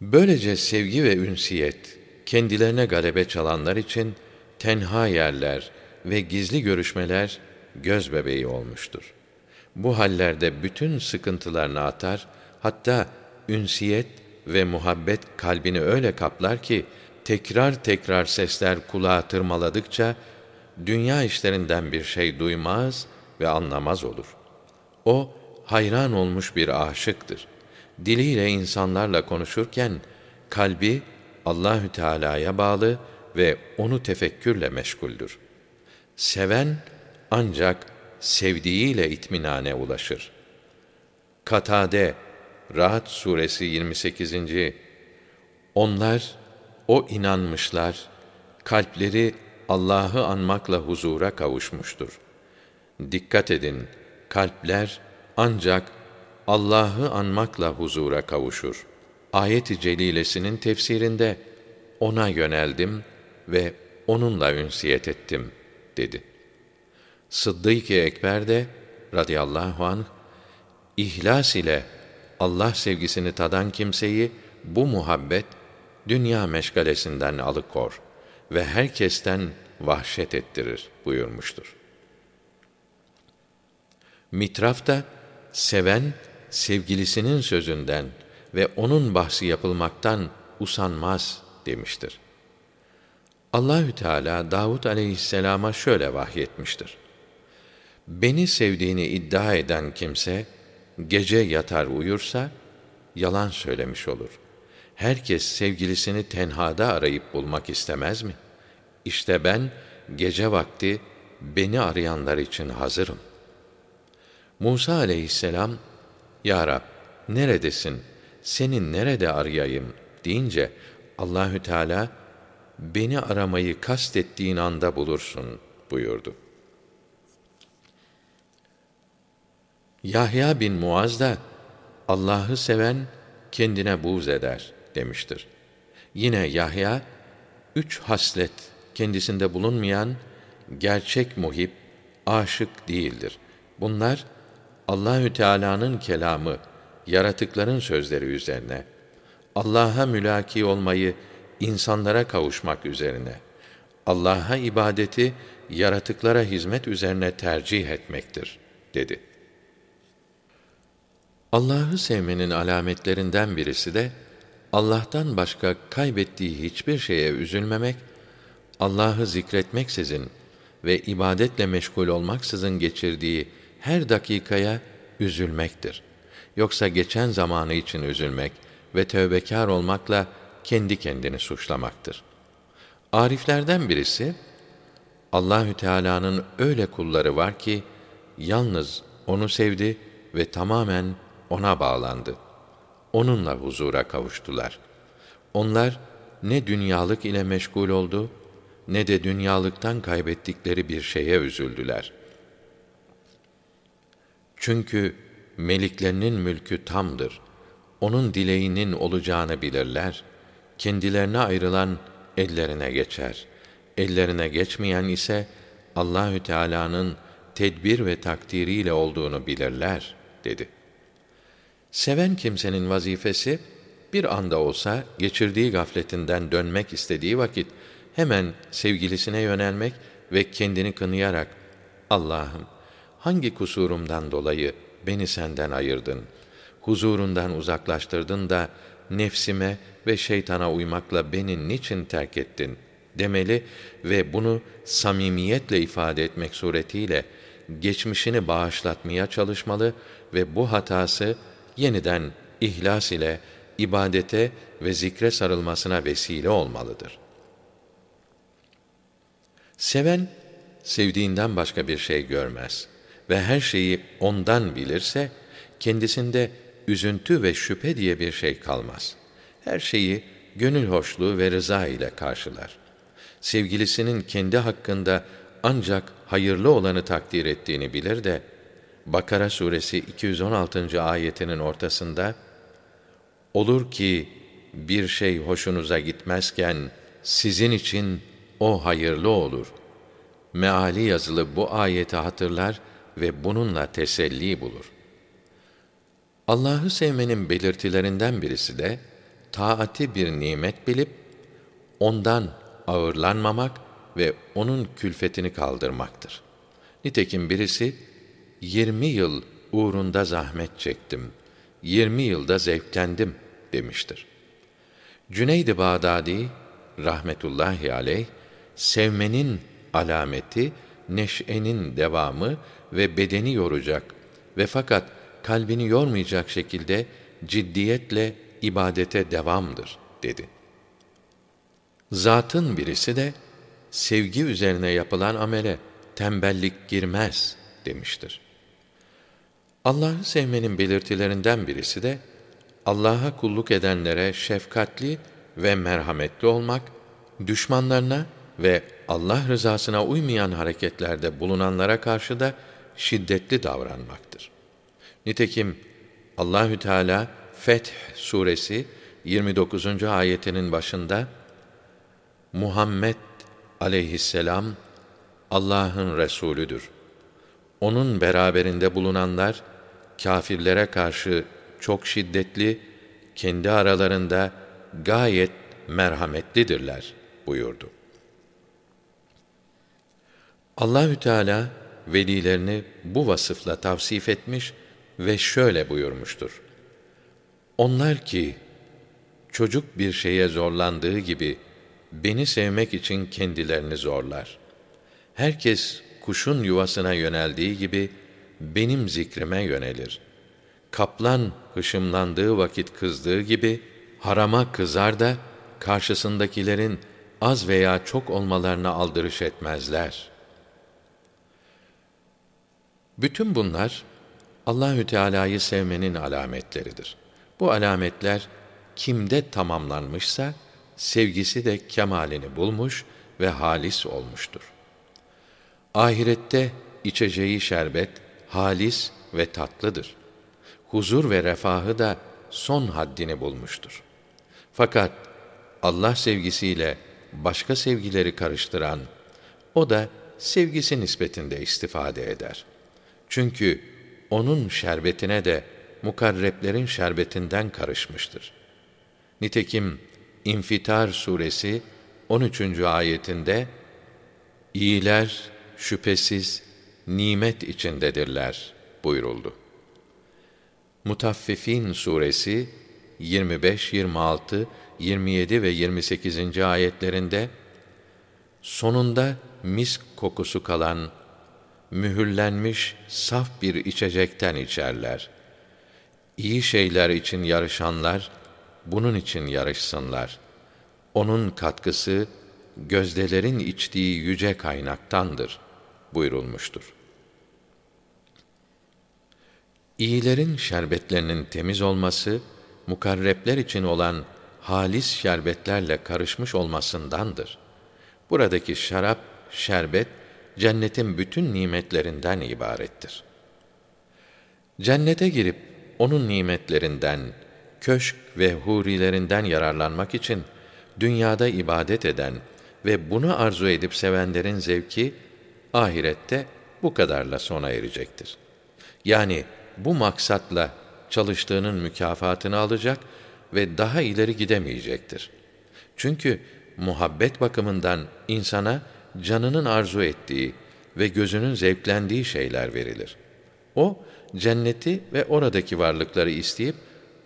Böylece sevgi ve ünsiyet kendilerine galebe çalanlar için tenha yerler ve gizli görüşmeler göz bebeği olmuştur. Bu hallerde bütün sıkıntılarını atar, hatta ünsiyet ve muhabbet kalbini öyle kaplar ki tekrar tekrar sesler kulağa tırmaladıkça dünya işlerinden bir şey duymaz ve anlamaz olur. O hayran olmuş bir aşıktır. Diliyle insanlarla konuşurken kalbi Allahü Teala'ya bağlı ve onu tefekkürle meşguldür. Seven ancak sevdiğiyle itminane ulaşır. Katade Rahat suresi 28. Onlar o inanmışlar kalpleri Allah'ı anmakla huzura kavuşmuştur. Dikkat edin, kalpler ancak Allah'ı anmakla huzura kavuşur. Ayet-i celilesinin tefsirinde ona yöneldim ve onunla ünsiyet ettim dedi. Sıddık-ı Ekber de radıyallahu anh ihlas ile Allah sevgisini tadan kimseyi bu muhabbet dünya meşgalesinden alıkor ve herkesten vahşet ettirir buyurmuştur. Mitraf da seven sevgilisinin sözünden ve onun bahsi yapılmaktan usanmaz demiştir. Allahü Teala Davud aleyhisselama şöyle vahyetmiştir. Beni sevdiğini iddia eden kimse gece yatar uyursa yalan söylemiş olur. Herkes sevgilisini tenhada arayıp bulmak istemez mi? İşte ben gece vakti beni arayanlar için hazırım. Musa aleyhisselam, Ya Rab, neredesin? Seni nerede arayayım? deyince Allahü Teala beni aramayı kastettiğin anda bulursun buyurdu. Yahya bin Muaz da Allah'ı seven kendine buğz eder demiştir. Yine Yahya üç haslet kendisinde bulunmayan gerçek muhip, aşık değildir. Bunlar Allahü Teala'nın kelamı, yaratıkların sözleri üzerine, Allah'a mülaki olmayı insanlara kavuşmak üzerine, Allah'a ibadeti yaratıklara hizmet üzerine tercih etmektir dedi. Allah'ı sevmenin alametlerinden birisi de Allah'tan başka kaybettiği hiçbir şeye üzülmemek, Allah'ı zikretmeksizin ve ibadetle meşgul olmaksızın geçirdiği her dakikaya üzülmektir. Yoksa geçen zamanı için üzülmek ve tövbekar olmakla kendi kendini suçlamaktır. Ariflerden birisi Allahü Teala'nın öyle kulları var ki yalnız onu sevdi ve tamamen ona bağlandı. Onunla huzura kavuştular. Onlar ne dünyalık ile meşgul oldu, ne de dünyalıktan kaybettikleri bir şeye üzüldüler. Çünkü meliklerinin mülkü tamdır. Onun dileğinin olacağını bilirler. Kendilerine ayrılan ellerine geçer. Ellerine geçmeyen ise Allahü Teala'nın tedbir ve takdiriyle olduğunu bilirler dedi. Seven kimsenin vazifesi bir anda olsa geçirdiği gafletinden dönmek istediği vakit hemen sevgilisine yönelmek ve kendini kınayarak Allah'ım hangi kusurumdan dolayı beni senden ayırdın? Huzurundan uzaklaştırdın da nefsime ve şeytana uymakla beni niçin terk ettin? demeli ve bunu samimiyetle ifade etmek suretiyle geçmişini bağışlatmaya çalışmalı ve bu hatası yeniden ihlas ile ibadete ve zikre sarılmasına vesile olmalıdır. Seven sevdiğinden başka bir şey görmez ve her şeyi ondan bilirse kendisinde üzüntü ve şüphe diye bir şey kalmaz. Her şeyi gönül hoşluğu ve rıza ile karşılar. Sevgilisinin kendi hakkında ancak hayırlı olanı takdir ettiğini bilir de Bakara suresi 216. ayetinin ortasında olur ki bir şey hoşunuza gitmezken sizin için o hayırlı olur. Meali yazılı bu ayeti hatırlar ve bununla teselli bulur. Allah'ı sevmenin belirtilerinden birisi de taati bir nimet bilip ondan ağırlanmamak ve onun külfetini kaldırmaktır. Nitekim birisi 20 yıl uğrunda zahmet çektim. 20 yılda zevklendim demiştir. Cüneyd-i Bağdadi rahmetullahi aleyh sevmenin alameti neşenin devamı ve bedeni yoracak ve fakat kalbini yormayacak şekilde ciddiyetle ibadete devamdır dedi. Zatın birisi de sevgi üzerine yapılan amele tembellik girmez demiştir. Allah'ı sevmenin belirtilerinden birisi de Allah'a kulluk edenlere şefkatli ve merhametli olmak, düşmanlarına ve Allah rızasına uymayan hareketlerde bulunanlara karşı da şiddetli davranmaktır. Nitekim Allahü Teala Feth suresi 29. ayetinin başında Muhammed aleyhisselam Allah'ın resulüdür. Onun beraberinde bulunanlar kâfirlere karşı çok şiddetli, kendi aralarında gayet merhametlidirler buyurdu. Allahü Teala velilerini bu vasıfla tavsif etmiş ve şöyle buyurmuştur. Onlar ki çocuk bir şeye zorlandığı gibi beni sevmek için kendilerini zorlar. Herkes kuşun yuvasına yöneldiği gibi benim zikrime yönelir. Kaplan hışımlandığı vakit kızdığı gibi harama kızar da karşısındakilerin az veya çok olmalarına aldırış etmezler. Bütün bunlar Allahü Teala'yı sevmenin alametleridir. Bu alametler kimde tamamlanmışsa sevgisi de kemalini bulmuş ve halis olmuştur. Ahirette içeceği şerbet halis ve tatlıdır. Huzur ve refahı da son haddini bulmuştur. Fakat Allah sevgisiyle başka sevgileri karıştıran o da sevgisi nispetinde istifade eder. Çünkü onun şerbetine de mukarreplerin şerbetinden karışmıştır. Nitekim İnfitar suresi 13. ayetinde iyiler şüphesiz nimet içindedirler buyuruldu. Mutaffifin suresi 25, 26, 27 ve 28. ayetlerinde sonunda misk kokusu kalan mühürlenmiş saf bir içecekten içerler. İyi şeyler için yarışanlar bunun için yarışsınlar. Onun katkısı gözdelerin içtiği yüce kaynaktandır buyurulmuştur. İyilerin şerbetlerinin temiz olması, mukarrepler için olan halis şerbetlerle karışmış olmasındandır. Buradaki şarap, şerbet, cennetin bütün nimetlerinden ibarettir. Cennete girip onun nimetlerinden, köşk ve hurilerinden yararlanmak için dünyada ibadet eden ve bunu arzu edip sevenlerin zevki ahirette bu kadarla sona erecektir. Yani bu maksatla çalıştığının mükafatını alacak ve daha ileri gidemeyecektir. Çünkü muhabbet bakımından insana canının arzu ettiği ve gözünün zevklendiği şeyler verilir. O cenneti ve oradaki varlıkları isteyip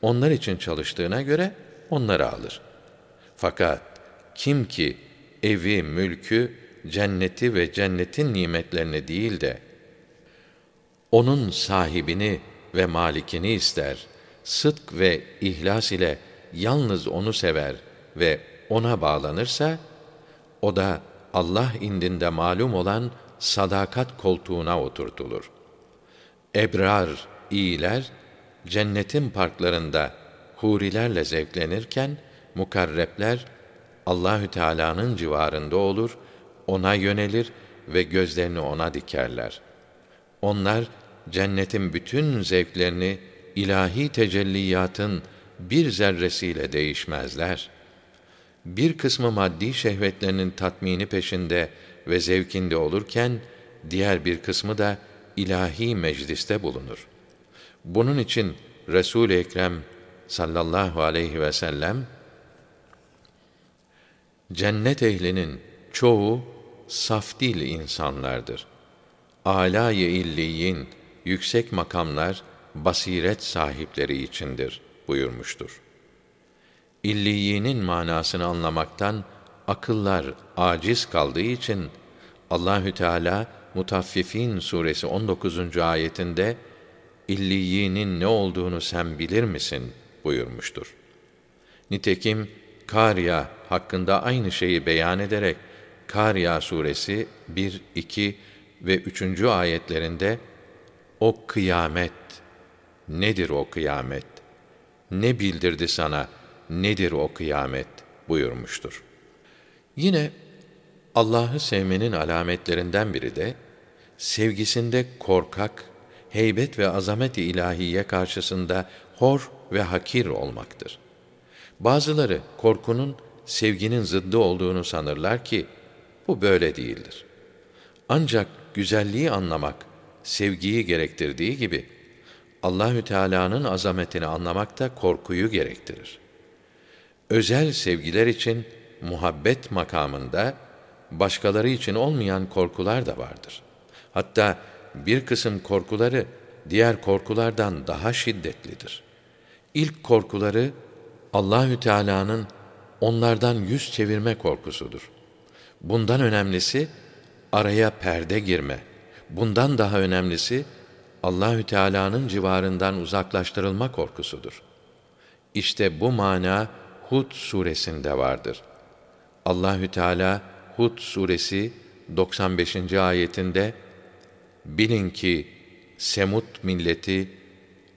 onlar için çalıştığına göre onları alır. Fakat kim ki evi, mülkü, cenneti ve cennetin nimetlerini değil de onun sahibini ve malikini ister, sıdk ve ihlas ile yalnız onu sever ve ona bağlanırsa, o da Allah indinde malum olan sadakat koltuğuna oturtulur. Ebrar, iyiler, cennetin parklarında hurilerle zevklenirken, mukarrepler, Allahü Teala'nın civarında olur, ona yönelir ve gözlerini ona dikerler. Onlar cennetin bütün zevklerini ilahi tecelliyatın bir zerresiyle değişmezler. Bir kısmı maddi şehvetlerinin tatmini peşinde ve zevkinde olurken diğer bir kısmı da ilahi mecliste bulunur. Bunun için Resul-i Ekrem sallallahu aleyhi ve sellem cennet ehlinin çoğu saf dil insanlardır. Âlâ-i illiyin yüksek makamlar basiret sahipleri içindir buyurmuştur. İlliyinin manasını anlamaktan akıllar aciz kaldığı için Allahü Teala Mutaffifin suresi 19. ayetinde illiyinin ne olduğunu sen bilir misin buyurmuştur. Nitekim Kariya hakkında aynı şeyi beyan ederek Kariya suresi 1, 2 ve 3. ayetlerinde o kıyamet nedir o kıyamet? Ne bildirdi sana nedir o kıyamet buyurmuştur. Yine Allah'ı sevmenin alametlerinden biri de sevgisinde korkak, heybet ve azamet-i ilahiye karşısında hor ve hakir olmaktır. Bazıları korkunun sevginin zıddı olduğunu sanırlar ki bu böyle değildir. Ancak güzelliği anlamak sevgiyi gerektirdiği gibi Allahü Teala'nın azametini anlamak da korkuyu gerektirir. Özel sevgiler için muhabbet makamında başkaları için olmayan korkular da vardır. Hatta bir kısım korkuları diğer korkulardan daha şiddetlidir. İlk korkuları Allahü Teala'nın onlardan yüz çevirme korkusudur. Bundan önemlisi araya perde girme. Bundan daha önemlisi Allahü Teala'nın civarından uzaklaştırılma korkusudur. İşte bu mana Hud suresinde vardır. Allahü Teala Hud suresi 95. ayetinde bilin ki Semut milleti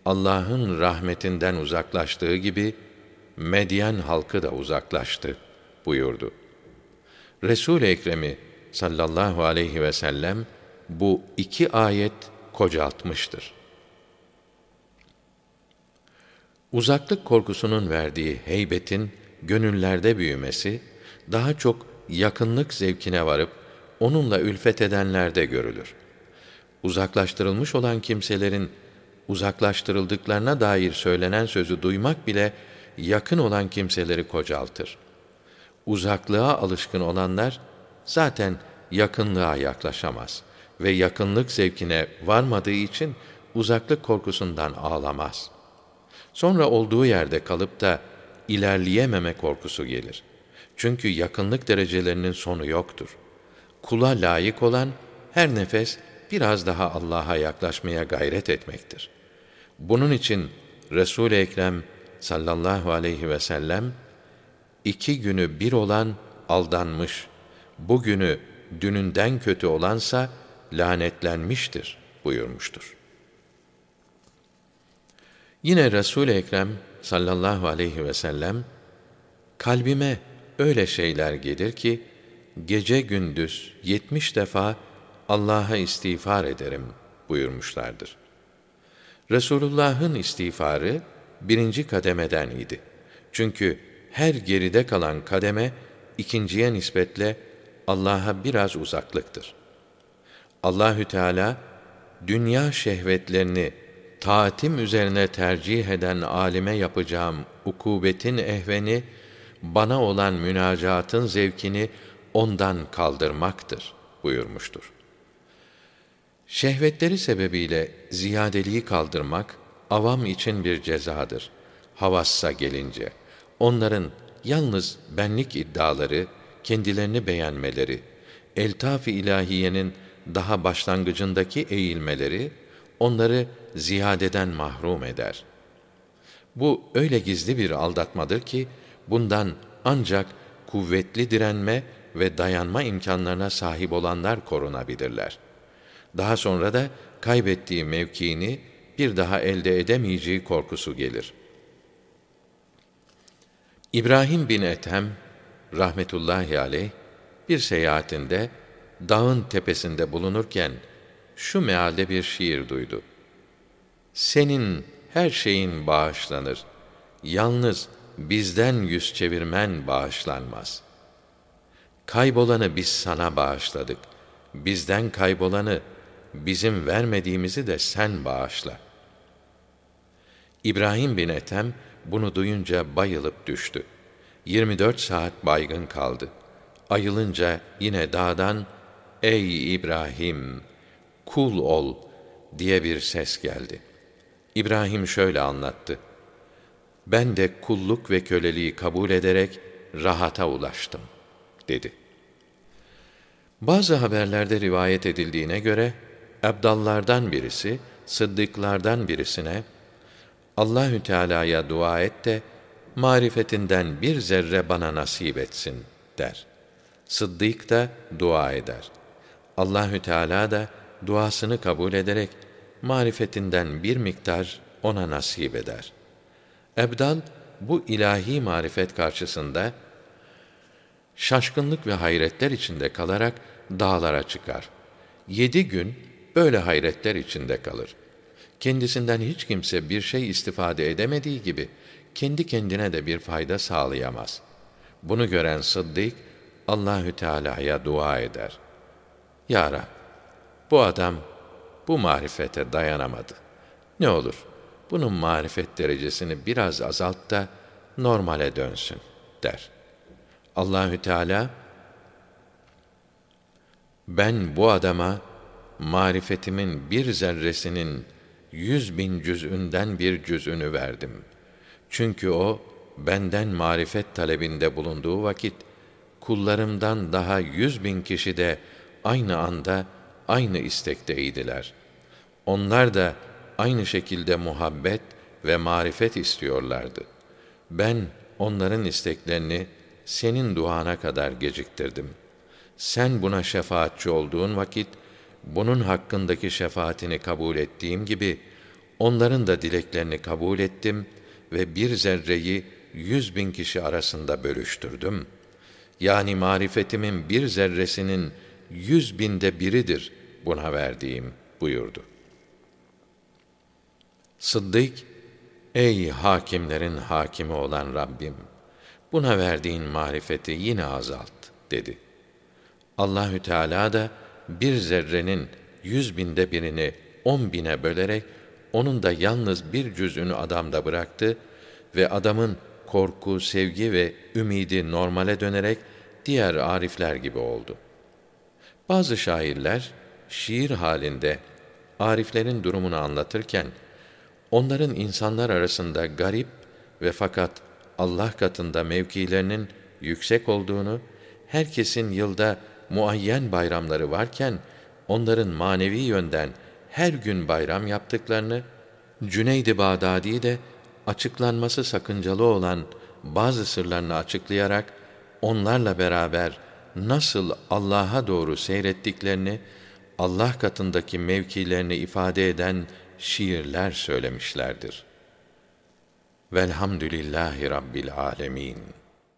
Allah'ın rahmetinden uzaklaştığı gibi Medyen halkı da uzaklaştı buyurdu. Resul-i Ekrem'i sallallahu aleyhi ve sellem bu iki ayet kocaltmıştır. Uzaklık korkusunun verdiği heybetin gönüllerde büyümesi daha çok yakınlık zevkine varıp onunla ülfet edenlerde görülür. Uzaklaştırılmış olan kimselerin uzaklaştırıldıklarına dair söylenen sözü duymak bile yakın olan kimseleri kocaltır. Uzaklığa alışkın olanlar zaten yakınlığa yaklaşamaz ve yakınlık zevkine varmadığı için uzaklık korkusundan ağlamaz. Sonra olduğu yerde kalıp da ilerleyememe korkusu gelir. Çünkü yakınlık derecelerinin sonu yoktur. Kula layık olan her nefes biraz daha Allah'a yaklaşmaya gayret etmektir. Bunun için Resul-i Ekrem sallallahu aleyhi ve sellem iki günü bir olan aldanmış, bugünü dününden kötü olansa lanetlenmiştir buyurmuştur. Yine Resul Ekrem sallallahu aleyhi ve sellem kalbime öyle şeyler gelir ki gece gündüz yetmiş defa Allah'a istiğfar ederim buyurmuşlardır. Resulullah'ın istiğfarı birinci kademeden idi. Çünkü her geride kalan kademe ikinciye nispetle Allah'a biraz uzaklıktır. Allahü Teala dünya şehvetlerini taatim üzerine tercih eden alime yapacağım ukubetin ehveni bana olan münacatın zevkini ondan kaldırmaktır buyurmuştur. Şehvetleri sebebiyle ziyadeliği kaldırmak avam için bir cezadır. Havassa gelince onların yalnız benlik iddiaları, kendilerini beğenmeleri, eltaf-ı ilahiyenin daha başlangıcındaki eğilmeleri onları ziyadeden mahrum eder. Bu öyle gizli bir aldatmadır ki bundan ancak kuvvetli direnme ve dayanma imkanlarına sahip olanlar korunabilirler. Daha sonra da kaybettiği mevkiini bir daha elde edemeyeceği korkusu gelir. İbrahim bin Ethem rahmetullahi aleyh bir seyahatinde dağın tepesinde bulunurken şu mealde bir şiir duydu. Senin her şeyin bağışlanır. Yalnız bizden yüz çevirmen bağışlanmaz. Kaybolanı biz sana bağışladık. Bizden kaybolanı bizim vermediğimizi de sen bağışla. İbrahim bin Ethem bunu duyunca bayılıp düştü. 24 saat baygın kaldı. Ayılınca yine dağdan "Ey İbrahim, kul ol." diye bir ses geldi. İbrahim şöyle anlattı: Ben de kulluk ve köleliği kabul ederek rahata ulaştım dedi. Bazı haberlerde rivayet edildiğine göre Abdallardan birisi sıddıklardan birisine Allahü Teala'ya dua et de marifetinden bir zerre bana nasip etsin der. Sıddık da dua eder. Allahü Teala da duasını kabul ederek marifetinden bir miktar ona nasip eder. Ebdal bu ilahi marifet karşısında şaşkınlık ve hayretler içinde kalarak dağlara çıkar. Yedi gün böyle hayretler içinde kalır. Kendisinden hiç kimse bir şey istifade edemediği gibi kendi kendine de bir fayda sağlayamaz. Bunu gören Sıddık Allahü Teala'ya dua eder. Ya Rab, bu adam bu marifete dayanamadı. Ne olur bunun marifet derecesini biraz azalt da normale dönsün der. Allahü Teala ben bu adama marifetimin bir zerresinin yüz bin cüz'ünden bir cüz'ünü verdim. Çünkü o, benden marifet talebinde bulunduğu vakit, kullarımdan daha yüz bin kişi de aynı anda, aynı istekteydiler. Onlar da aynı şekilde muhabbet ve marifet istiyorlardı. Ben onların isteklerini senin duana kadar geciktirdim. Sen buna şefaatçi olduğun vakit, bunun hakkındaki şefaatini kabul ettiğim gibi, onların da dileklerini kabul ettim ve bir zerreyi yüz bin kişi arasında bölüştürdüm. Yani marifetimin bir zerresinin yüz binde biridir buna verdiğim buyurdu. Sıddık, ey hakimlerin hakimi olan Rabbim, buna verdiğin marifeti yine azalt dedi. Allahü Teala da bir zerrenin yüz binde birini on bine bölerek onun da yalnız bir cüzünü adamda bıraktı ve adamın korku, sevgi ve ümidi normale dönerek diğer arifler gibi oldu. Bazı şairler şiir halinde ariflerin durumunu anlatırken onların insanlar arasında garip ve fakat Allah katında mevkilerinin yüksek olduğunu, herkesin yılda muayyen bayramları varken onların manevi yönden her gün bayram yaptıklarını Cüneyd-i Bağdadi de açıklanması sakıncalı olan bazı sırlarını açıklayarak onlarla beraber nasıl Allah'a doğru seyrettiklerini Allah katındaki mevkilerini ifade eden şiirler söylemişlerdir. Velhamdülillahi Rabbil alemin.